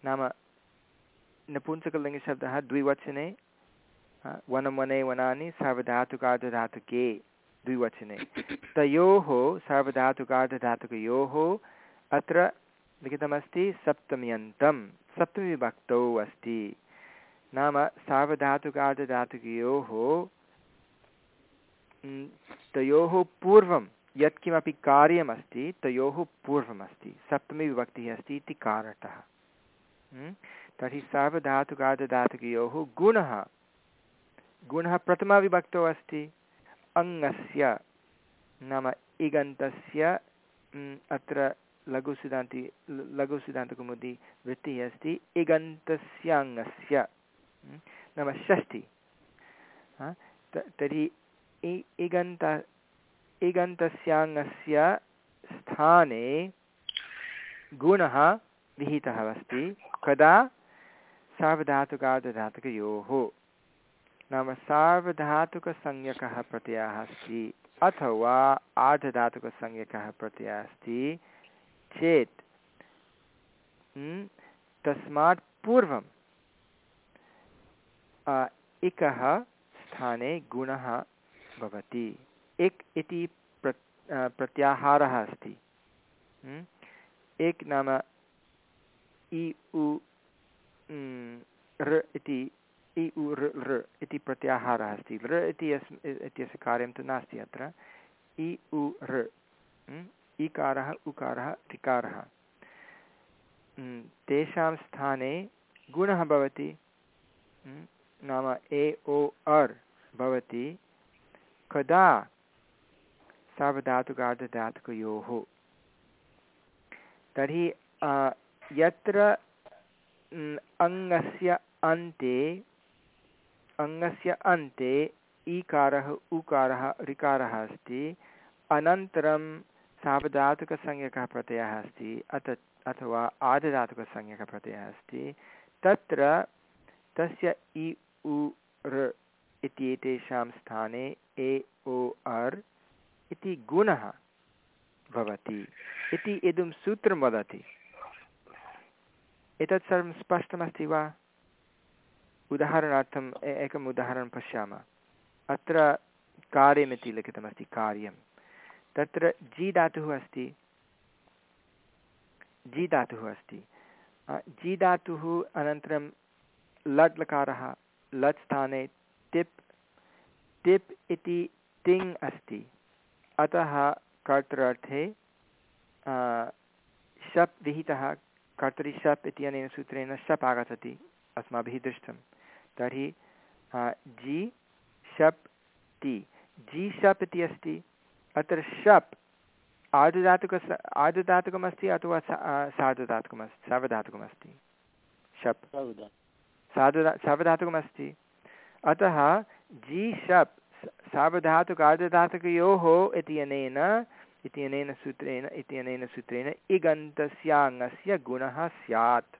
नाम नपुंसकलिङ्गशब्दः द्विवचने वनं वने वनानि सावधातुकार्धधातुके द्विवचने। तयोः सावधातुकार्धधातुकयोः अत्र लिखितमस्ति सप्तम्यन्तं सप्तमीविभक्तौ अस्ति। नाम सावधातुकार्धधातुकयोः तयोः पूर्वं यत्किमपि कार्यमस्ति, तयोः पूर्वमस्ति सप्तमीविभक्तिः अस्ति इति कारणतः। तर्हि सार्वधातुकार्धधातुकयोः गुणः। गुणः प्रथमाविभक्तौ अस्ति, अङ्गस्य नाम इगन्तस्य अत्र लघुसिद्धान्ति लघुसिद्धान्तकौमुदी वृत्तिः अस्ति इगन्तस्याङ्गस्य नाम षष्ठि। तर्हि इगन्त, इगन्तस्याङ्गस्य स्थाने गुणः विहितः अस्ति। कदा? सार्वधातुकार्धधातुकयोः। नाम सार्वधातुकसंज्ञकः प्रत्ययः अस्ति, अथवा आर्धधातुकसंज्ञकः प्रत्ययः अस्ति, चेत् तस्मात् पूर्वं इकः स्थाने गुणः भवति। इक् इति प्र प्रत्याहारः अस्ति। एक् नाम इ उ ऋ इति, इ उ ऋ लृ इति प्रत्याहारः अस्ति। लृ इति अस् इत्यस्य कार्यं तु नास्ति अत्र। इ उ ऋ इकारः, उकारः ऋकारः तेषां स्थाने गुणः भवति। नाम ए ओ अर् भवति। कदा सार्वधातुकार्धधातुकयोः तर्हि यत्र अङ्गस्य अन्ते अङ्गस्य अन्ते ईकारः उकारः ऋकारः अस्ति, अनन्तरं सावधातुकसंज्ञकः प्रत्ययः अस्ति, अथ, अथवा आदधातुकसंज्ञकः प्रत्ययः अस्ति, तत्र तस्य इ, उ इत्येतेषां स्थाने ए, ओ अर् इति गुणः भवति। इति इदं सूत्रं वदति। एतत् सर्वं स्पष्टमस्ति वा? उदाहरणार्थम् एकम् उदाहरणं पश्यामः। अत्र कार्यमिति लिखितमस्ति, कार्यं। तत्र जि धातुः अस्ति। जि धातुः अस्ति। जि धातुः अनन्तरं लट् लकारः, लट् स्थाने टिप् टिप् इति तिङ् अस्ति। अतः कर्तृर्थे शप् विहितः कर्तरि शप् इत्यनेन सूत्रेण शप् आगच्छति अस्माभिः दृष्टं। तर्हि जि शप् ति जि शप् इति अस्ति अत्र शप् आर्धधातुकस्य आर्धधातुकमस्ति अथवा सार्धधातुकमस्ति सार्वधातुकमस्ति। शप्। सार्धधा सार्वधातुकमस्ति। अतः जी शप् सार्वधातुक आर्धधातुकयोः इत्यनेन इत्यनेन सूत्रेण इत्यनेन सूत्रेण इगन्तस्याङ्गस्य गुणः स्यात्।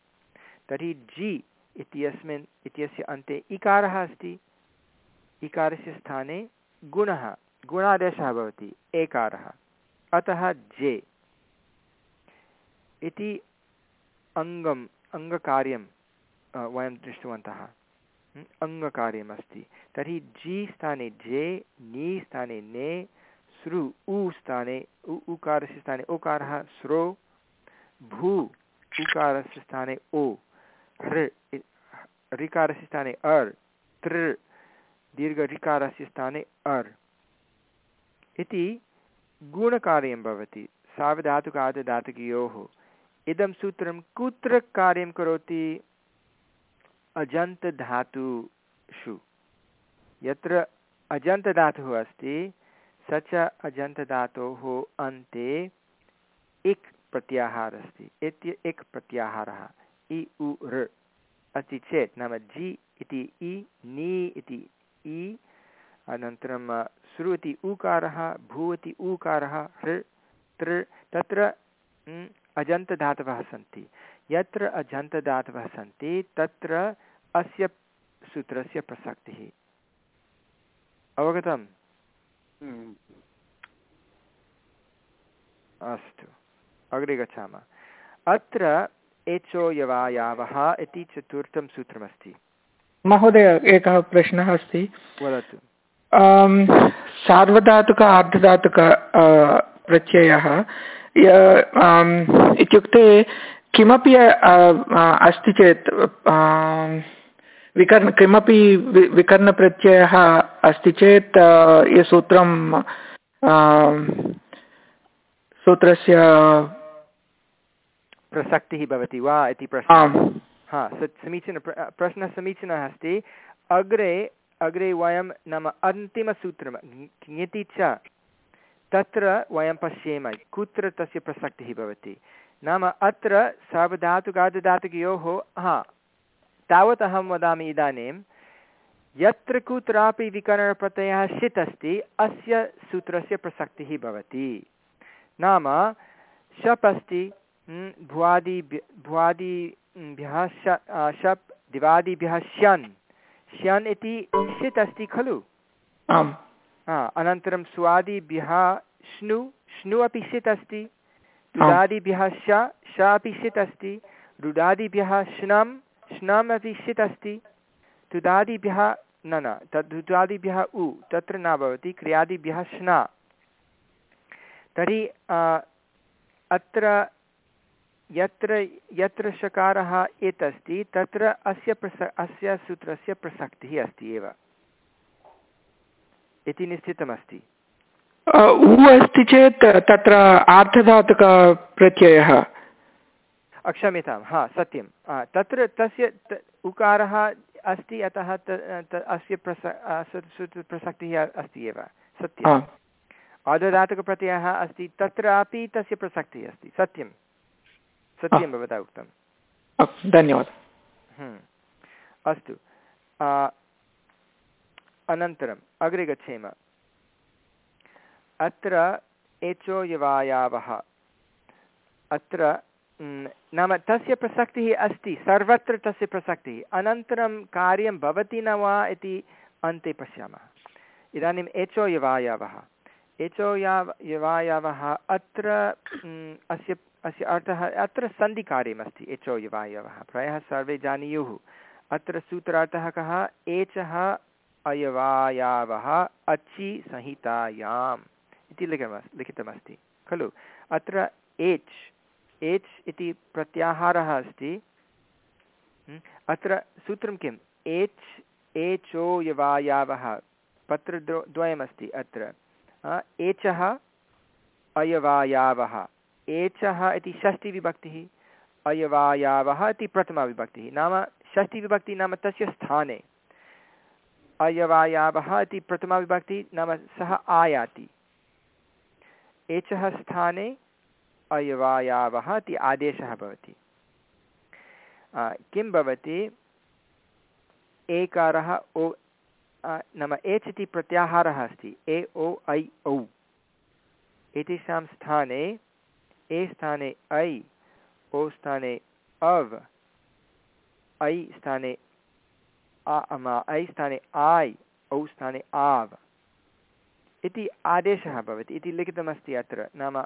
तर्हि जि इत्यस्मिन्, इत्यस्य अन्ते इकारः अस्ति। इकारस्य स्थाने गुणः, गुणादेशः भवति, एकारः। अतः जे इति अङ्गम्, अङ्गकार्यं वयं दृष्टवन्तः। अङ्गकार्यमस्ति। तर्हि जि स्थाने जे, नी स्थाने ने, सृ, उ स्थाने, उ, उकारस्य स्थाने ओकारः स्रो, भू, उकारस्य स्थाने ओ हृ ऋकारस्य स्थाने अर्, तृ, दीर्घऋकारस्य स्थाने अर्। इति गुणकार्यं भवति, सावधातुकादधातुकयोः। इदं सूत्रं कुत्र कार्यं करोति? अजन्तधातुषु यत्र अजन्तधातुः अस्ति, स च अजन्तधातोः अन्ते इक् प्रत्याहारः अस्ति इत्य इक् प्रत्याहारः। इ, उ ऋ अस्ति चेत् नाम जि इति इ, नि इति इ, अनन्तरं सृ इति उकारः भू इति ऊकारः हृ तृ। तत्र अजन्तधातवः सन्ति। यत्र अजन्तधातवः सन्ति, तत्र अस्य सूत्रस्य प्रसक्तिः। अवगतम्? हम्म। अस्तु। अग्रे गच्छामः। अत्र एचो यवायावः इति चतुर्थं सूत्रमस्ति। महोदय एकः प्रश्नः अस्ति। वदतु। सार्वधातुक अर्धधातुक प्रत्ययः। इत्युक्ते किमपि अस्ति चेत् विकर्ण किमपि विकर्णप्रत्ययः अस्ति चेत् ये सूत्रं सूत्रस्य प्रसक्तिः भवति वा इति प्रश्नः हा समीचीन प्रश्नः समीचीनः अस्ति। अग्रे अग्रे वयं नाम अन्तिमसूत्रं ङति च तत्र वयं पश्येम कुत्र तस्य प्रसक्तिः भवति? नाम अत्र सार्वधातुकार्धधातुकयोः हा तावत् अहं वदामि इदानीं यत्र कुत्रापि विकरणप्रत्ययः षित् अस्ति अस्य सूत्रस्य प्रसक्तिः भवति। नाम शप् अस्ति भुवादि भुवादिभ्यः श शप् दिवादिभ्यः श्यन्। श्यन् इति षित् अस्ति खलु? आम्। अनन्तरं स्वादिभ्यः श्नु श्नु अपि षित् अस्ति रुडादिभ्यः श श अपि षित् अस्ति रुडादिभ्यः श्नम् श्नम् अपि षित् अस्ति तुदादिभ्यः न न तद् उ, तत्र न भवति, क्रियादिभ्यः श्ना तर्हि अत्र, यत्र यत्र शकारः एत् अस्ति तत्र अस्य प्रस, अस्य सूत्रस्य प्रसक्तिः अस्ति एव। इति निश्चितमस्ति। उ अस्ति चेत्, तत्र आर्धधातुकप्रत्ययः। क्षम्यतां हा सत्यं तत्र तस्य उकारः अस्ति अतः अस्य प्रस प्रसक्तिः अस्ति एव सत्यम्। आर्धधातुकप्रत्ययः अस्ति तत्रापि तस्य प्रसक्तिः अस्ति सत्यं सत्यं भवता उक्तं। धन्यवादः। हम्म। अस्तु। अनन्तरम् अग्रे गच्छेम। अत्र एचो यवायावः अत्र नाम तस्य प्रसक्तिः अस्ति, सर्वत्र तस्य प्रसक्तिः। अनन्तरं कार्यं भवति न वा इति अन्ते पश्यामः। इदानीम् एचो यवायावः एचो याव यवायावः अत्र अस्य अस्य अर्थः, अत्र सन्धिकार्यमस्ति एचो यवायवः प्रायः सर्वे जानीयुः। अत्र सूत्रार्थः कः? एचः अयवायावः अचि संहितायाम् इति लिखितमस्ति। खलु? अत्र एच् एच् इति प्रत्याहारः अस्ति। अत्र सूत्रं किम्? H echo यवायावः। पत्रद्वयमस्ति द्वयमस्ति अत्र एचः अयवायावः। एचः इति षष्टिविभक्तिः अयवायावः इति प्रथमाविभक्तिः। नाम षष्टिविभक्तिः नाम तस्य स्थाने। अयवायावः इति प्रथमाविभक्तिः नाम सः आयाति। एचः स्थाने अयवायावः इति आदेशः भवति। किं भवति? एकारः ओ नाम एच् इति प्रत्याहारः अस्ति। ए, ओ, ऐ, औ। एतेषां स्थाने ए स्थाने ऐ, ओ स्थाने अव्, ऐ स्थाने ऐ स्थाने आय्, औ स्थाने आव्। इति आदेशः भवति। इति लिखितमस्ति अत्र। नाम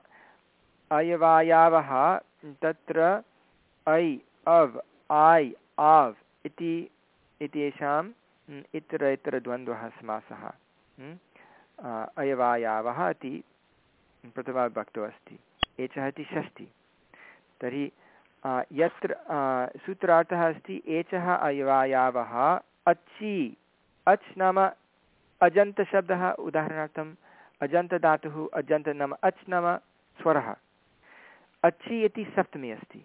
अयवायावः तत्र ऐ, अव्, आय्, आव् इति, इत्येषाम् इतर इतरद्वन्द्वः समासः। अयवायावः इति प्रथमाविभक्तौ अस्ति। एचः इति षष्टि तर्हि यत्र सूत्रार्थः अस्ति, एचः अयवायावः अच्छि अच् नाम अजन्तशब्दः, उदाहरणार्थम्, अजन्तधातुः अजन्त नाम अच् नाम स्वरः। अच्छि इति सप्तमी अस्ति।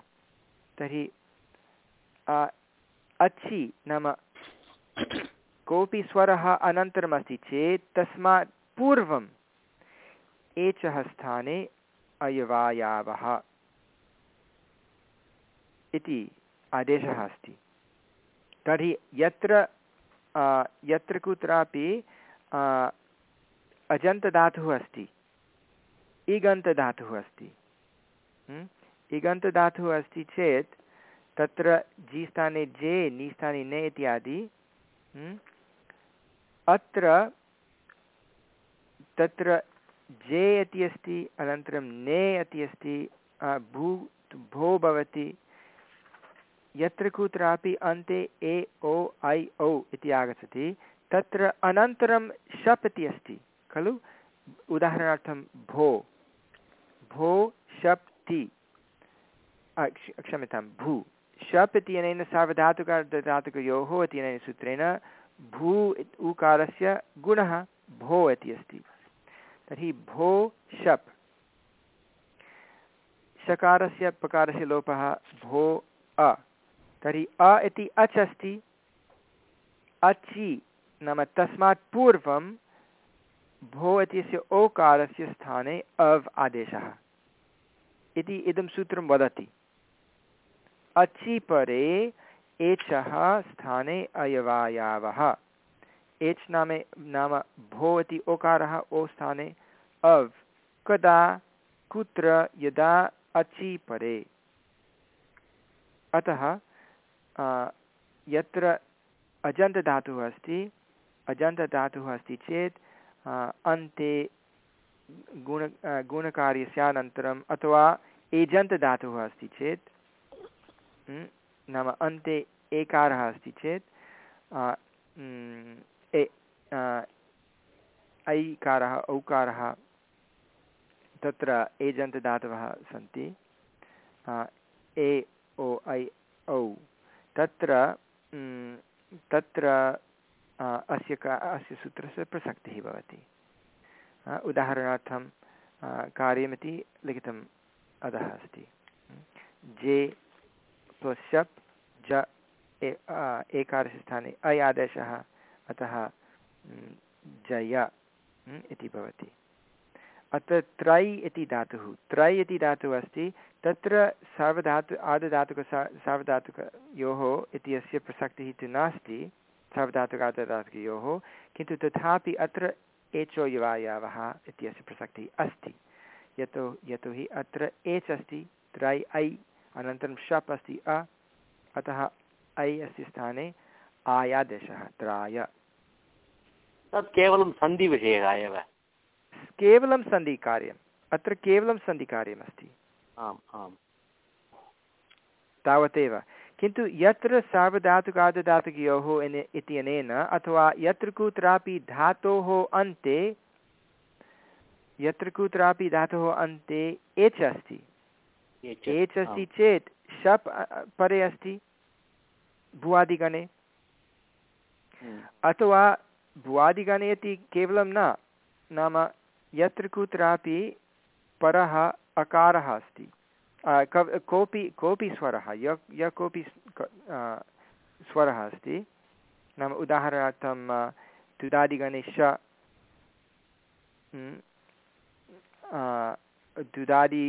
तर्हि अच्छि नाम कोऽपि स्वरः अनन्तरमस्ति चेत् तस्मात् पूर्वम् एचः स्थाने अयवायावः इति आदेशः अस्ति। तर्हि यत्र यत्र कुत्रापि अजन्तधातुः अस्ति, इगन्तधातुः अस्ति। इगन्तधातुः अस्ति चेत् तत्र जि स्थाने जे, नि स्थाने ने इत्यादि अत्र तत्र जे इति अस्ति, अनन्तरं ने इति अस्ति भू, भो भवति, यत्र कुत्रापि अन्ते ए, ओ, ऐ, औ इति आगच्छति, तत्र अनन्तरं शप् इति अस्ति, खलु? उदाहरणार्थं भो। भो, शप् ति क्षम्यतां भू शप् इत्यनेन सार्वधातुकधातुकयोः इत्यनेन सूत्रेण भू उकारस्य गुणः भो इति अस्ति तर्हि भो शप् शकारस्य पकारस्य लोपः भो अ तर्हि अ इति अच् अस्ति अचि नाम तस्मात् पूर्वं भो इत्यस्य ओकारस्य स्थाने अव् आदेशः इति इदं सूत्रं वदति। अचि परे एचः स्थाने अयवायावः। एच् नामे, नाम भो ओकारः ओ स्थाने। अव्, कदा, कुत्र, यदा, अचि परे। अतः यत्र अजन्तधातुः अस्ति अजन्तधातुः अस्ति चेत् अन्ते गुण गुणकार्यस्यानन्तरम् अथवा एजन्तधातुः अस्ति चेत् नाम अन्ते एकारः अस्ति चेत् ऐकारः, औकारः तत्र एजन्तदातवः सन्ति ए, ओ, ऐ, औ। तत्र तत्र अस्य का, अस्य सूत्रस्य प्रसक्तिः भवति। उदाहरणार्थं कार्यमिति लिखितम् अधः अस्ति जे प्लस् शप् ज एकारस्य स्थाने अय् आदेशः, अतः जय इति भवति। अत्र त्रै इति धातुः। त्रै इति धातुः अस्ति, तत्र सार्वधातु, आदधातुक सा, सार्वधातुकयोः इत्यस्य प्रसक्तिः तु नास्ति सार्वधातुक आदधातुकयोः किन्तु तथापि अत्र एचो युवायावः इत्यस्य प्रसक्तिः अस्ति। यतो यतोहि अत्र एच् अस्ति त्रै ऐ अनन्तरं शप् अस्ति अ अतः ऐ अस्य स्थाने आयादेशः त्राय। तत् केवलं सन्धिविषयः एव केवलं सन्धिकार्यम्। अत्र केवलं सन्धिकार्यमस्ति आम् आम्। तावदेव। किन्तु यत्र सार्वधातुकादधातुकयोः इत्यनेन अथवा यत्र कुत्रापि धातोः अन्ते यत्र कुत्रापि धातोः अन्ते एच् अस्ति। एच् अस्ति चेत् शप् परे अस्ति भुवादिगणे। हम्म। अथवा भुवादिगणे इति केवलं न नाम यत्र कुत्रापि परः अकारः अस्ति। कोऽपि कोऽपि स्वरः य यः कोऽपि स्वरः अस्ति। नाम उदाहरणार्थं तुदादिगणे श तुदादि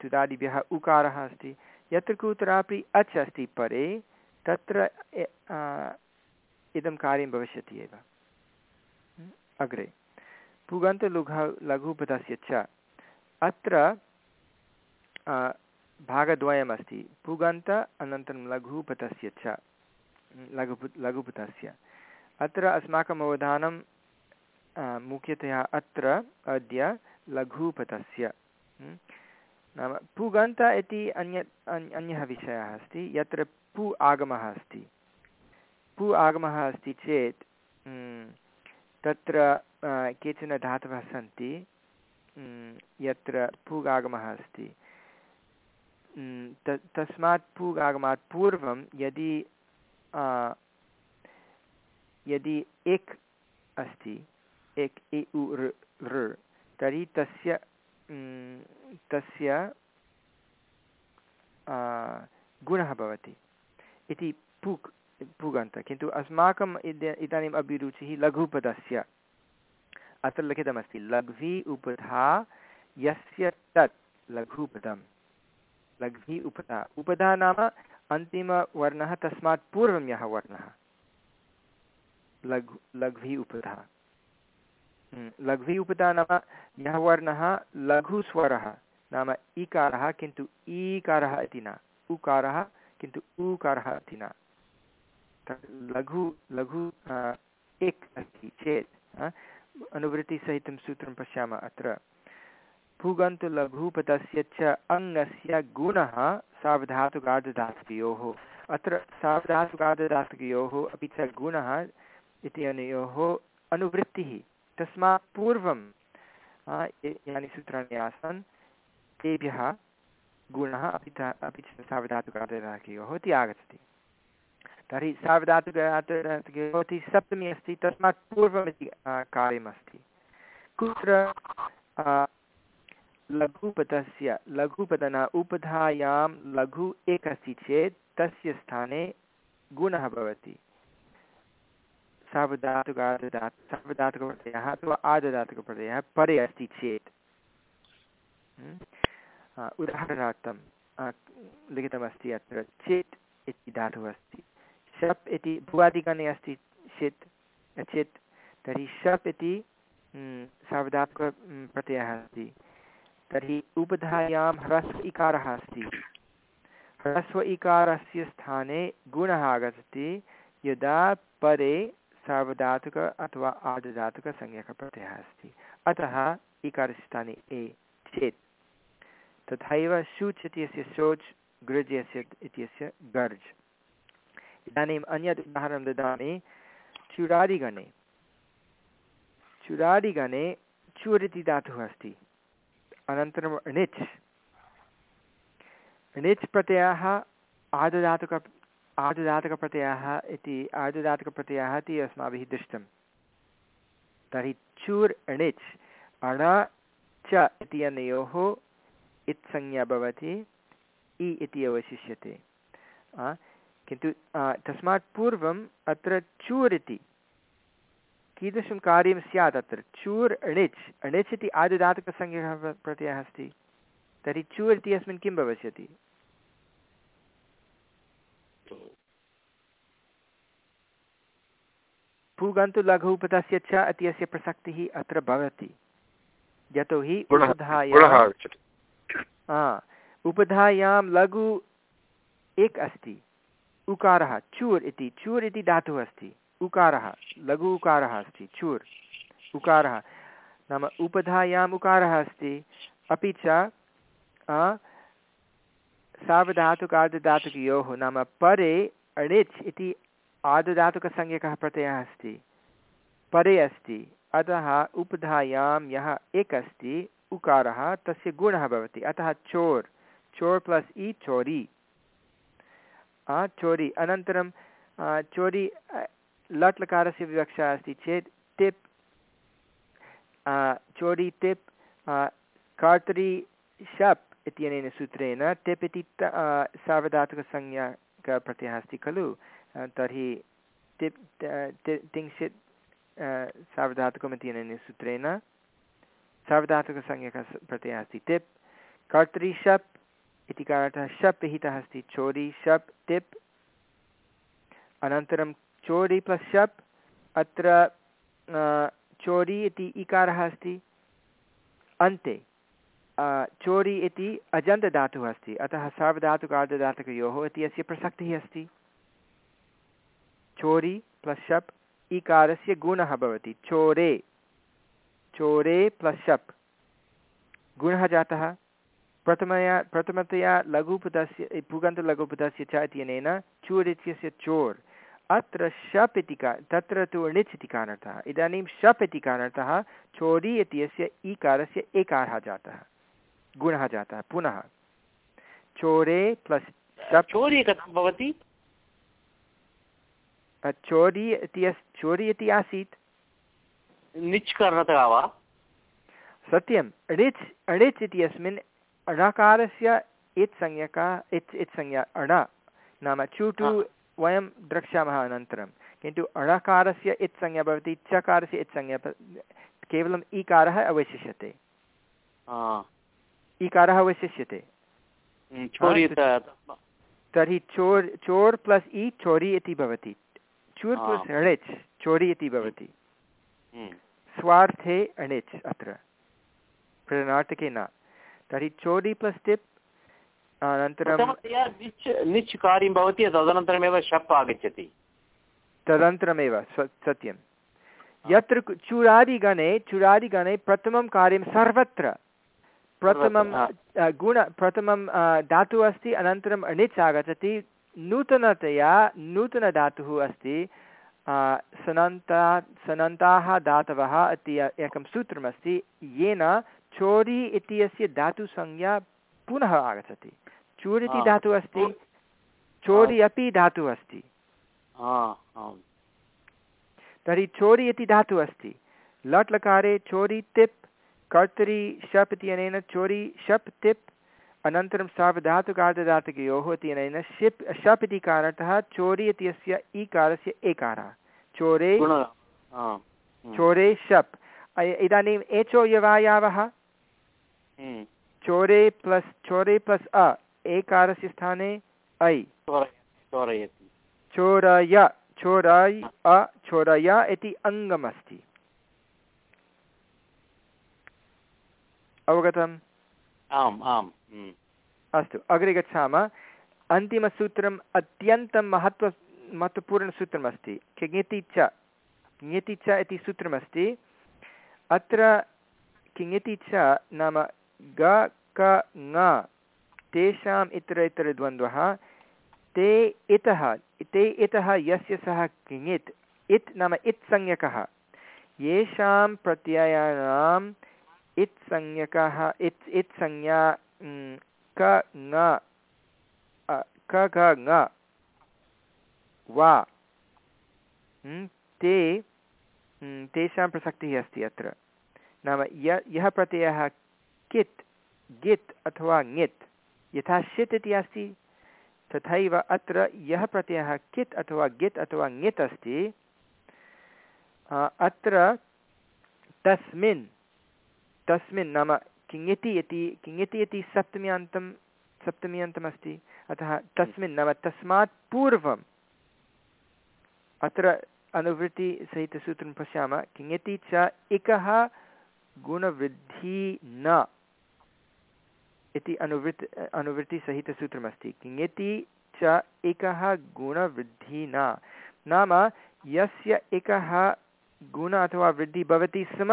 तुदादिभ्यः उकारः अस्ति। यत्र कुत्रापि अच् अस्ति परे, तत्र इदं कार्यं भविष्यति एव। अग्रे। पुगन्तलुघ लघुपथस्य च। अत्र भागद्वयमस्ति पुगन्त, अनन्तरं लघुपथस्य च। लघुपु लघुपथस्य अत्र अस्माकम् अवधानं मुख्यतया अत्र, अद्य लघुपथस्य। नाम पुगन्त इति अन्य, अन्यः विषयः अस्ति, यत्र पु आगमः अस्ति। पु आगमः अस्ति चेत् तत्र केचन धातवः सन्ति यत्र पुगागमः अस्ति। त, तस्मात् पुगागमात् पूर्वं यदि यदि एक् अस्ति, एक् इ उ तर्हि तस्य तस्य गुणः भवति। इति पुक्, पुगन्त। किन्तु अस्माकम् इद, इदानीम् अभिरुचिः लघुपदस्य। अत्र लिखितमस्ति, लघ्वी उपधा यस्य तत् लघुपदं लघ्वी उपधा। उपधा नाम अन्तिमवर्णः तस्मात् पूर्वं यः वर्णः। लघु, लघ्वी उपधा। लघ्वी उपधा नाम यः वर्णः लघुस्वरः, नाम ईकारः किन्तु ईकारः इति न, उकारः किन्तु ऊकारः इति न। लघु लघु एक् अस्ति, चेत् अनुवृत्तिसहितं सूत्रं पश्यामः अत्र। पुगन्तुलघुपतस्य च अङ्गस्य गुणः सावधातुकार्धधातुकयोः अत्र सावधातुकार्धधातुकयोः अपि च गुणः इत्यनयोः अनुवृत्तिः। तस्मात् पूर्वं यानि सूत्राणि आसन्, तेभ्यः गुणः अपि च अपि च सावधातुकार्धधातुकयोः इति आगच्छति। तर्हि सार्वधातुकयोति सप्तमी अस्ति तस्मात् पूर्वमिति कार्यमस्ति। कुत्र लघुपथस्य लघुपदन उपधायां लघु एक अस्ति चेत् तस्य स्थाने गुणः भवति। सार्वधातुकार्धधातु सार्वधातुकप्रत्ययः अथवा आर्धधातुकप्रत्ययः परे अस्ति चेत्। उदाहरणार्थं लिखितमस्ति अत्र, चेत् इति धातुः अस्ति। शप् इति भुवादिगणे अस्ति चेत् चेत् तर्हि शप् इति सावधात्मक प्रत्ययः अस्ति। तर्हि उपधायां ह्रस्व इकारः अस्ति। ह्रस्व इकारस्य स्थाने गुणः आगच्छति, यदा परे सार्वधातुक अथवा आर्धधातुकसंज्ञकप्रत्ययः अस्ति। अतः इकारस्य स्थाने ए चेत्। तथैव शूच् इत्यस्य शोच् गृज् इत्यस्य गर्ज्। इदानीम् अन्यत् उदाहरणं ददामि, चुरादिगणे। चुरादिगणे चुर् इति धातुः अस्ति। अनन्तरं णिच्। णिच् प्रत्ययः आदुदातुक आदुदातकप्रत्ययः इति आदुदातकप्रत्ययः इति अस्माभिः दृष्टं तर्हि चूर् णिच् अण च इति अनयोः इत्संज्ञा भवति, इ इति अवशिष्यते। किन्तु तस्मात् पूर्वम् अत्र चूर् इति, कीदृशं कार्यं स्यात् अत्र? चूर् अणिच् अणिच् इति आदिदातकसंज्ञकः प्रत्ययः अस्ति। तर्हि चूर् इति अस्मिन् किं भविष्यति? पुगन्तु लघु उपधस्य च इत्यस्य प्रसक्तिः अत्र भवति। यतोहि उपधायां उपधायां लघु एक् अस्ति उकारः चूर् इति। चूर् इति धातुः अस्ति उकारः लघु उकारः अस्ति चूर् उकारः। नाम उपधायाम् उकारः अस्ति अपि च सार्वधातुकार्धधातुकयोः नाम परे अणिच् इति आदुधातुकसंज्ञकः प्रत्ययः अस्ति। परे अस्ति। अतः उपधायां यः एक अस्ति, उकारः, तस्य गुणः भवति। अतः चोर्। चोर् प्लस् इ, चोरि। चोरि। अनन्तरं चोरि लट् लकारस्य विवक्षा अस्ति चेत् टिप् चोरि टिप् कर्तरि शप् इत्यनेन सूत्रेण टिप् इति सार्वधातुकसंज्ञकप्रत्ययः अस्ति खलु। तर्हि टिप् तिंशित् सार्वधातुकमिति अनेन सूत्रेण सार्वधातुकसंज्ञकः प्रत्ययः अस्ति। टिप् कर्तरि शप् इति कारणतः शप् विहितः अस्ति। चोरि शप् टिप् अनन्तरं चोरि प्लस् शप्, अत्र चोरि इति इकारः अस्ति। अन्ते चोरि इति अजन्तधातुः अस्ति। अतः सार्वधातुकार्धधातुकयोः इति अस्य प्रसक्तिः अस्ति। चोरि प्लस् शप् इकारस्य गुणः भवति। चोरे। चोरे प्लस् शप् गुणः जातः। प्रथमया प्रथमतया लघुपदस्य पुगन्तलघुपदस्य च इत्यनेन चूर् इत्यस्य चोर्। अत्र शप् इति का तत्र तु णिच् इति कारणतः। इदानीं शप् इति कारणतः चोरि इत्यस्य ईकारस्य एकारः जातः। गुणः जातः। पुनः। चोरे प्लस् शप् चोरि कथं भवति? चोरि इति चोरि इति आसीत्। निच् कारणतः वा? सत्यम् अणिच् अणिच् इति अस्मिन् अणकारस्य इत् संज्ञका इत् इत् संज्ञा अण नाम चूटु वयं द्रक्ष्यामः अनन्तरं। किन्तु अणकारस्य इत् संज्ञा भवति चकारस्य इत् संज्ञा केवलम् ईकारः अवशिष्यते। ईकारः अवशिष्यते। तर्हि चोर् चोर् प्लस् इ चोरि इति भवति। चूर् प्लस् अणिच् चोरि इति भवति। स्वार्थे अणिच् अत्र। प्रणाटके न। तर्हि चोरि प्लस् टिप् अनन्तरं निच् कार्यं भवति तदनन्तरमेव शप् आगच्छति। तदनन्तरमेव सत्यं यत्र चूरादिगणे चूरादिगणे प्रथमं कार्यं सर्वत्र। प्रथमं गुण प्रथमं धातुः अस्ति अनन्तरम् अणिच् आगच्छति। नूतनतया नूतनधातुः अस्ति सनन्ता सनन्ताः धातवः इति एकं सूत्रमस्ति येन चोरि इत्यस्य धातुसंज्ञा पुनः आगच्छति। चूर् इति धातुः अस्ति चोरि अपि धातुः अस्ति। तर्हि चोरि इति धातुः अस्ति। लट् लकारे चोरि तिप् कर्तरि शप् इत्यनेन चोरि शप् तिप् अनन्तरं सार्वधातुकार्धधातुकयोः इत्यनेन शिप् शप् इति कारणतः चोरि इत्यस्य ईकारस्य एकारः। चोरे चोरे शप्। इदानीम् एचो यवायावः। चोरे प्लस् चोरे प्लस् अ एकारस्य स्थाने ऐ। चोरय चोरय अ चोरय इति अङ्गमस्ति। अवगतम्? आम् आम्। अस्तु, अग्रे गच्छामः। अन्तिमसूत्रम् अत्यन्तं महत्व महत्त्वपूर्णसूत्रमस्ति किङिति च किङिति च इति सूत्रमस्ति। अत्र किङिति च नाम ग, क, ङ, तेषाम् इतर इतरद्वन्द्वः ते इतः ते इतः यस्य सः किङित्। इत् नाम इत्संज्ञकः येषां प्रत्ययानाम् इत्संज्ञकः इत् इत्संज्ञा क ङ क ङ वा ते तेषां प्रसक्तिः अस्ति अत्र नाम य यः प्रत्ययः कित् गित् अथवा ङित् यथा षित् इति अस्ति तथैव अत्र यः प्रत्ययः कित् अथवा गित् अथवा ङित् अस्ति अत्र तस्मिन् तस्मिन् नाम किङिति इति किङिति इति सप्तम्यान्तं, सप्तम्यन्तमस्ति। अतः तस्मिन् नाम तस्मात् पूर्वम्। अत्र अनुवृत्तिसहितसूत्रं पश्यामः। किङति च इकः गुणवृद्धि न। इति अनुवृत् अनुवृत्तिसहितसूत्रमस्ति। किङति च एकः गुणवृद्धिः न। नाम यस्य एकः गुण अथवा वृद्धिः भवति स्म।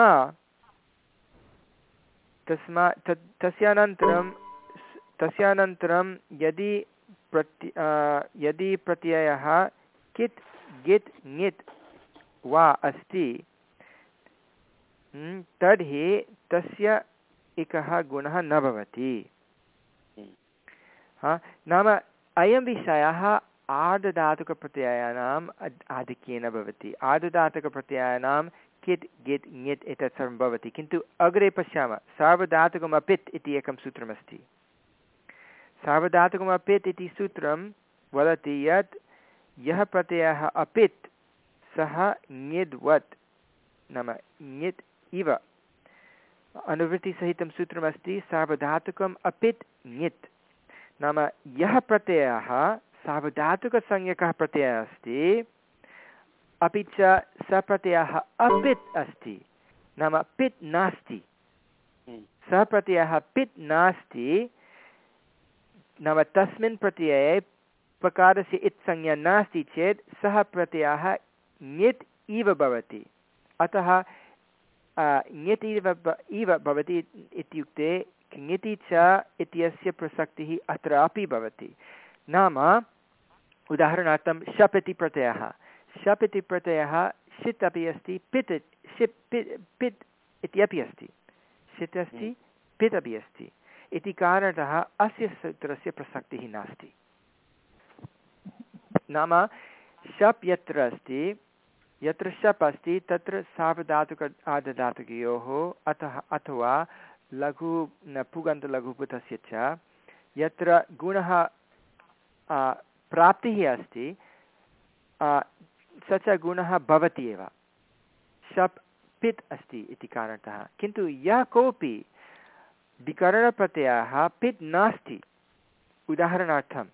तस्मा तत् तस्यानन्तरं तस्यानन्तरं यदि प्रत्य यदि प्रत्ययः कित् गित् ङित् वा अस्ति हम्म, तर्हि तस्य एकः गुणः न भवति। नाम अयं विषयः आर्धधातुकप्रत्ययानाम् आधिक्येन भवति। आर्धधातुकप्रत्ययानां कित् गित् ङित् एतत् सर्वं भवति किन्तु अग्रे पश्यामः सार्वधातुकमपित् इति एकं सूत्रमस्ति सार्वधातुकमपित् इति सूत्रं वदति यत् यः प्रत्ययः अपित् सः ङिद्वत् नाम ङित् इव अनुवृत्तिसहितं सूत्रमस्ति सार्वधातुकम् अपित् ङित् नाम यः प्रत्ययः सार्वधातुकसंज्ञकः प्रत्ययः अस्ति अपि च सः प्रत्ययः अपित् अस्ति। नाम पित् नास्ति। हम्म। सः प्रत्ययः पित् नास्ति। नाम तस्मिन् प्रत्यये प्रकारस्य इत्संज्ञा नास्ति चेत् सः प्रत्ययः ङित् इव भवति। अतः ङित् इव इव भवति इत्युक्ते ङिति च इत्यस्य प्रसक्तिः अत्रापि भवति। नाम उदाहरणार्थं शप् इति प्रत्ययः। शप् इति प्रत्ययः षित् अपि अस्ति पित् षिप् पित् पित् इत्यपि अस्ति षित् अस्ति पित् अपि अस्ति इति कारणतः अस्य सूत्रस्य प्रसक्तिः नास्ति नाम शप् यत्र अस्ति यत्र शप् अस्ति तत्र सार्वधातुक आर्धधातुकयोः अतः अथवा लघु पुगन्तलघुपुतस्य च यत्र गुणः प्राप्तिः अस्ति स च गुणः भवति एव। शप् पित् अस्ति इति कारणतः। किन्तु यः कोऽपि विकरणप्रत्ययः पित् नास्ति। उदाहरणार्थं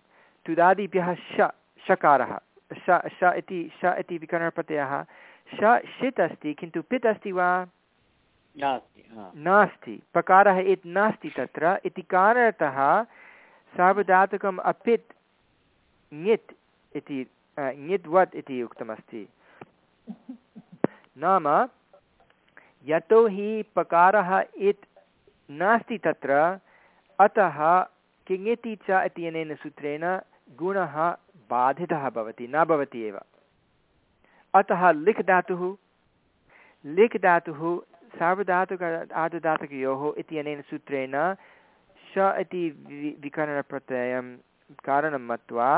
तुदादिभ्यः श शकारः। श श इति श इति विकरणप्रत्ययः। श षित् अस्ति किन्तु पित् अस्ति वा? नास्ति पकारः इत् नास्ति तत्र इति कारणतः सार्वधातुकम् अपित् ङित् इति ङिद्वत् इति उक्तमस्ति। नाम यतोहि पकारः इत् नास्ति तत्र, अतः किङिति च इत्यनेन सूत्रेण गुणः बाधितः भवति, न भवति एव। अतः लिख् धातुः लिख् धातुः सार्वधातुक आर्धधातुकयोः इत्यनेन सूत्रेण श इति विकरणप्रत्ययं कारणं मत्वा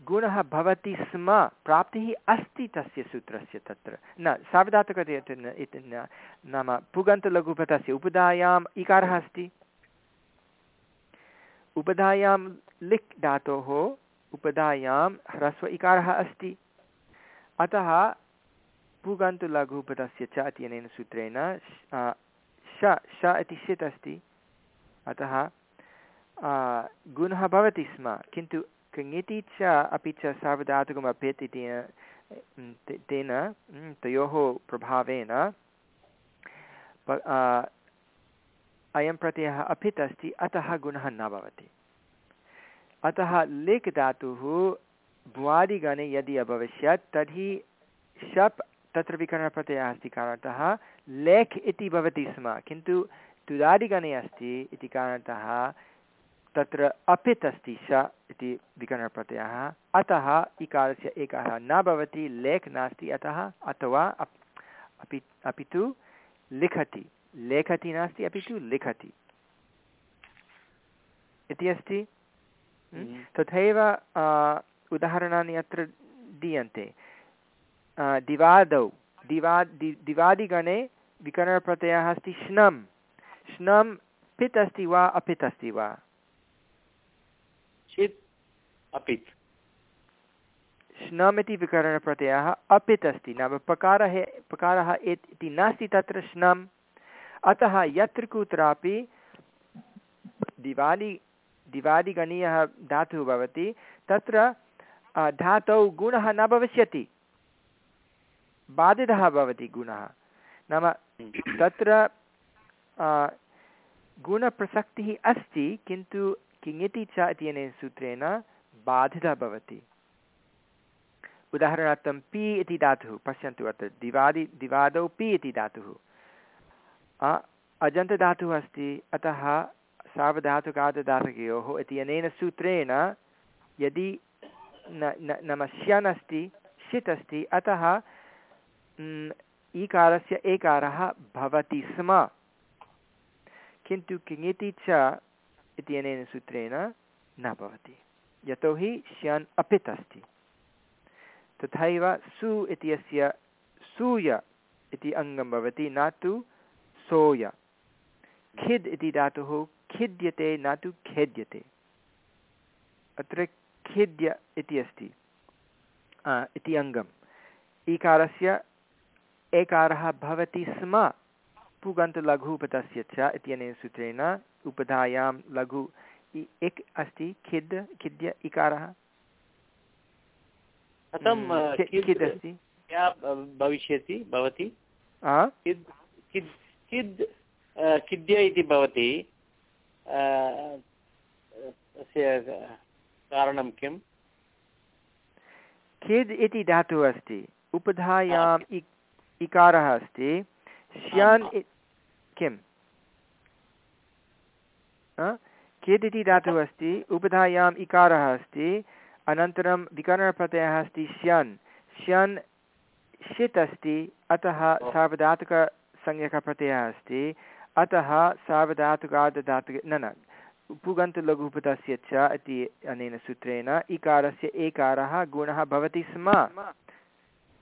गुणः भवति स्म, प्राप्तिः अस्ति तस्य सूत्रस्य तत्र। न सार्वधातुक इति न, नाम पुगन्तलघुपथस्य उपधायाम् इकारः अस्ति। उपधायां लिक् धातोः उपधायां ह्रस्व इकारः अस्ति। अतः पुगन्तुलघुपथस्य च इत्यनेन सूत्रेण श श इति षित् अस्ति। अतः गुणः भवति स्म, किन्तु कङिति च अपि च सार्वधातुकमभ्यत् इति तेन तयोः प्रभावेन अयं प्रत्ययः अपित् अस्ति अतः गुणः न भवति अतः लिक् धातुः भ्वादिगणे यदि अभविष्यत् तर्हि शप् तत्र विकरणप्रत्ययः अस्ति कारणतः लेख् इति भवति स्म किन्तु तुदादिगणे अस्ति इति कारणतः तत्र अपित् अस्ति श इति विकरणप्रत्ययः। अतः इकारस्य एकः न भवति लेख् नास्ति अतः अथवा अपि अपि तु लिखति। लेखति नास्ति अपि तु लिखति। इति अस्ति? तथैव उदाहरणानि अत्र दीयन्ते। दिवादौ। दिवा दि दिवादिगणे विकरणप्रत्ययः अस्ति श्नम्। श्नं पित् अस्ति वा अपित् अस्ति वा? चित् अपित् श्नम् इति विकरणप्रत्ययः अपित् अस्ति नाम पकारः पकारः इति नास्ति तत्र श्नम् अतः यत्र कुत्रापि दिवालि दिवादिगणीयः धातुः भवति तत्र धातौ गुणः न भविष्यति बाधितः भवति गुणः नाम तत्र गुणप्रसक्तिः अस्ति किन्तु किङिति च इत्यनेन सूत्रेण बाधितः भवति। उदाहरणार्थं पि इति धातुः, पश्यन्तु अत्र, दिवादि, दिवादौ पि इति धातुः। अजन्तधातुः अस्ति, अतः सावधातुकादधातुकयोः इत्यनेन सूत्रेण यदि न नाम श्यन् अस्ति, षित् अस्ति, अतः ईकारस्य एकारः भवति स्म। किन्तु किङिति च इत्यनेन सूत्रेण न भवति। यतोहि श्यन् अपित् अस्ति। तथैव सु इत्यस्य सूय इति अङ्गं भवति, न तु सोय। खिद् इति धातुः खिद्यते, न तु खेद्यते। अत्र खिद्य इति अस्ति इति अङ्गम्। ईकारस्य एकारः भवति स्म पुगन्तलघुपतस्य च इत्यनेन सूत्रेण उपधायां लघु इक् अस्ति खिद् खिद्य इकारः। हम्म, खिद् अस्ति? भविष्यति भवति? आ? किद् किद् किद् किद्य इति भवति। तस्य कारणं किम्? खिद् इति धातुः अस्ति। उपधायाम् इकारः अस्ति। श्यान् इ- किम्? खिद् इति धातुः अस्ति उपधायाम् इकारः अस्ति अनन्तरं विकरणप्रत्ययः अस्ति श्यन्। श्यन् षित् अस्ति अतः सावधातुकसंज्ञकप्रत्ययः अस्ति अतः सावधातुकादधातुक न न पुगन्तलघुपतस्य च इति अनेन सूत्रेण इकारस्य एकारः गुणः भवति स्म।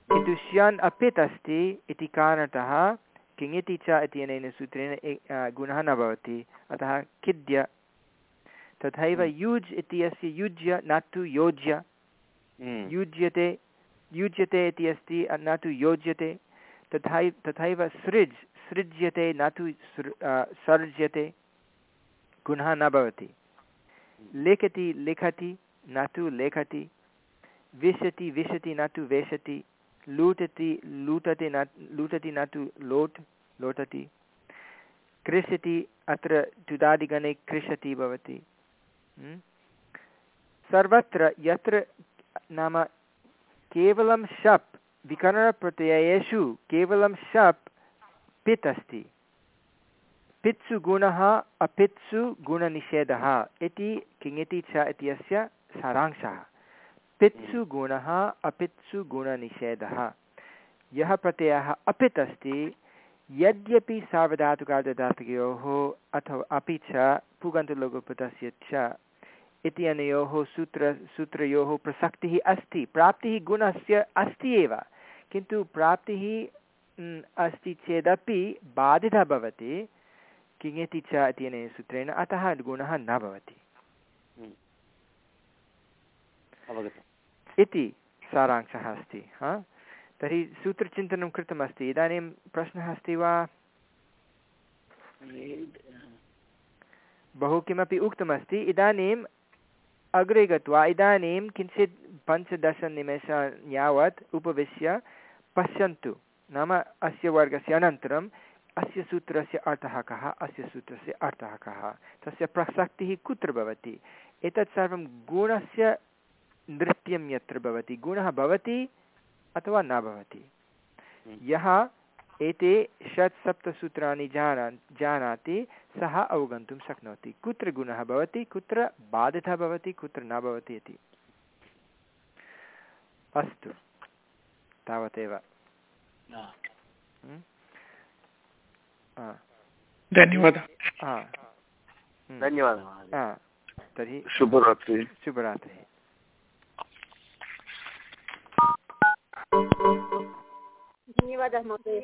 किन्तु श्यन् अपित् अस्ति इति कारणतः किङिति च इत्यनेन सूत्रेण गुणः न भवति। अतः खिद्य तथैव युज् इत्यस्य युज्य न तु योज्य। युज्यते युज्यते इति अस्ति न तु योज्यते। तथैव तथैव सृज् सृज्यते न तु सर्ज्यते। गुणः न भवति। लिखति लिखति न तु लेखति। विशति विशति न तु वेशति। लूटति लूटति न लूटति न तु लोट् लोटति कृषति अत्र तुदादिगणे कृषति भवति? सर्वत्र यत्र नाम केवलं शप् विकरणप्रत्ययेषु केवलं शप् पित् अस्ति पित्सु गुणः अपित्सु गुणनिषेधः इति किङिति च इत्यस्य सारांशः पित्सु गुणः अपित्सु गुणनिषेधः यः प्रत्ययः अपित् अस्ति यद्यपि सावधातुकार्धधातुकयोः अथवा अपि च पुगन्तलघुपतस्य च इति अनयोः सूत्र, सूत्रयोः प्रसक्तिः अस्ति, प्राप्तिः गुणस्य अस्ति एव। किन्तु प्राप्तिः अस्ति चेदपि बाधितः भवति, किङिति च इत्यनेन सूत्रेण अतः गुणः न भवति। अवगतम्। इति सारांशः अस्ति, हा? तर्हि सूत्रचिन्तनं कृतमस्ति। इदानीं प्रश्नः अस्ति वा? बहु किमपि उक्तमस्ति। इदानीम् अग्रे गत्वा, इदानीं किञ्चित् पञ्चदशनिमेषान् यावत् उपविश्य पश्यन्तु। नाम अस्य वर्गस्य अनन्तरम् अस्य सूत्रस्य अर्थः कः? अस्य सूत्रस्य अर्थः कः? तस्य प्रसक्तिः कुत्र भवति? एतत् सर्वं गुणस्य नृत्यं यत्र भवति गुणः भवति अथवा न भवति। यः एते षट् सप्तसूत्राणि जाना जानाति सः अवगन्तुं शक्नोति। कुत्र गुणः भवति कुत्र बाधितः भवति कुत्र न भवति इति। अस्तु तावदेव। हम्म? धन्यवादः। हम्म। धन्यवादः तर्हि शुभरात्रिः। शुभरात्रिः। धन्यवादः महोदय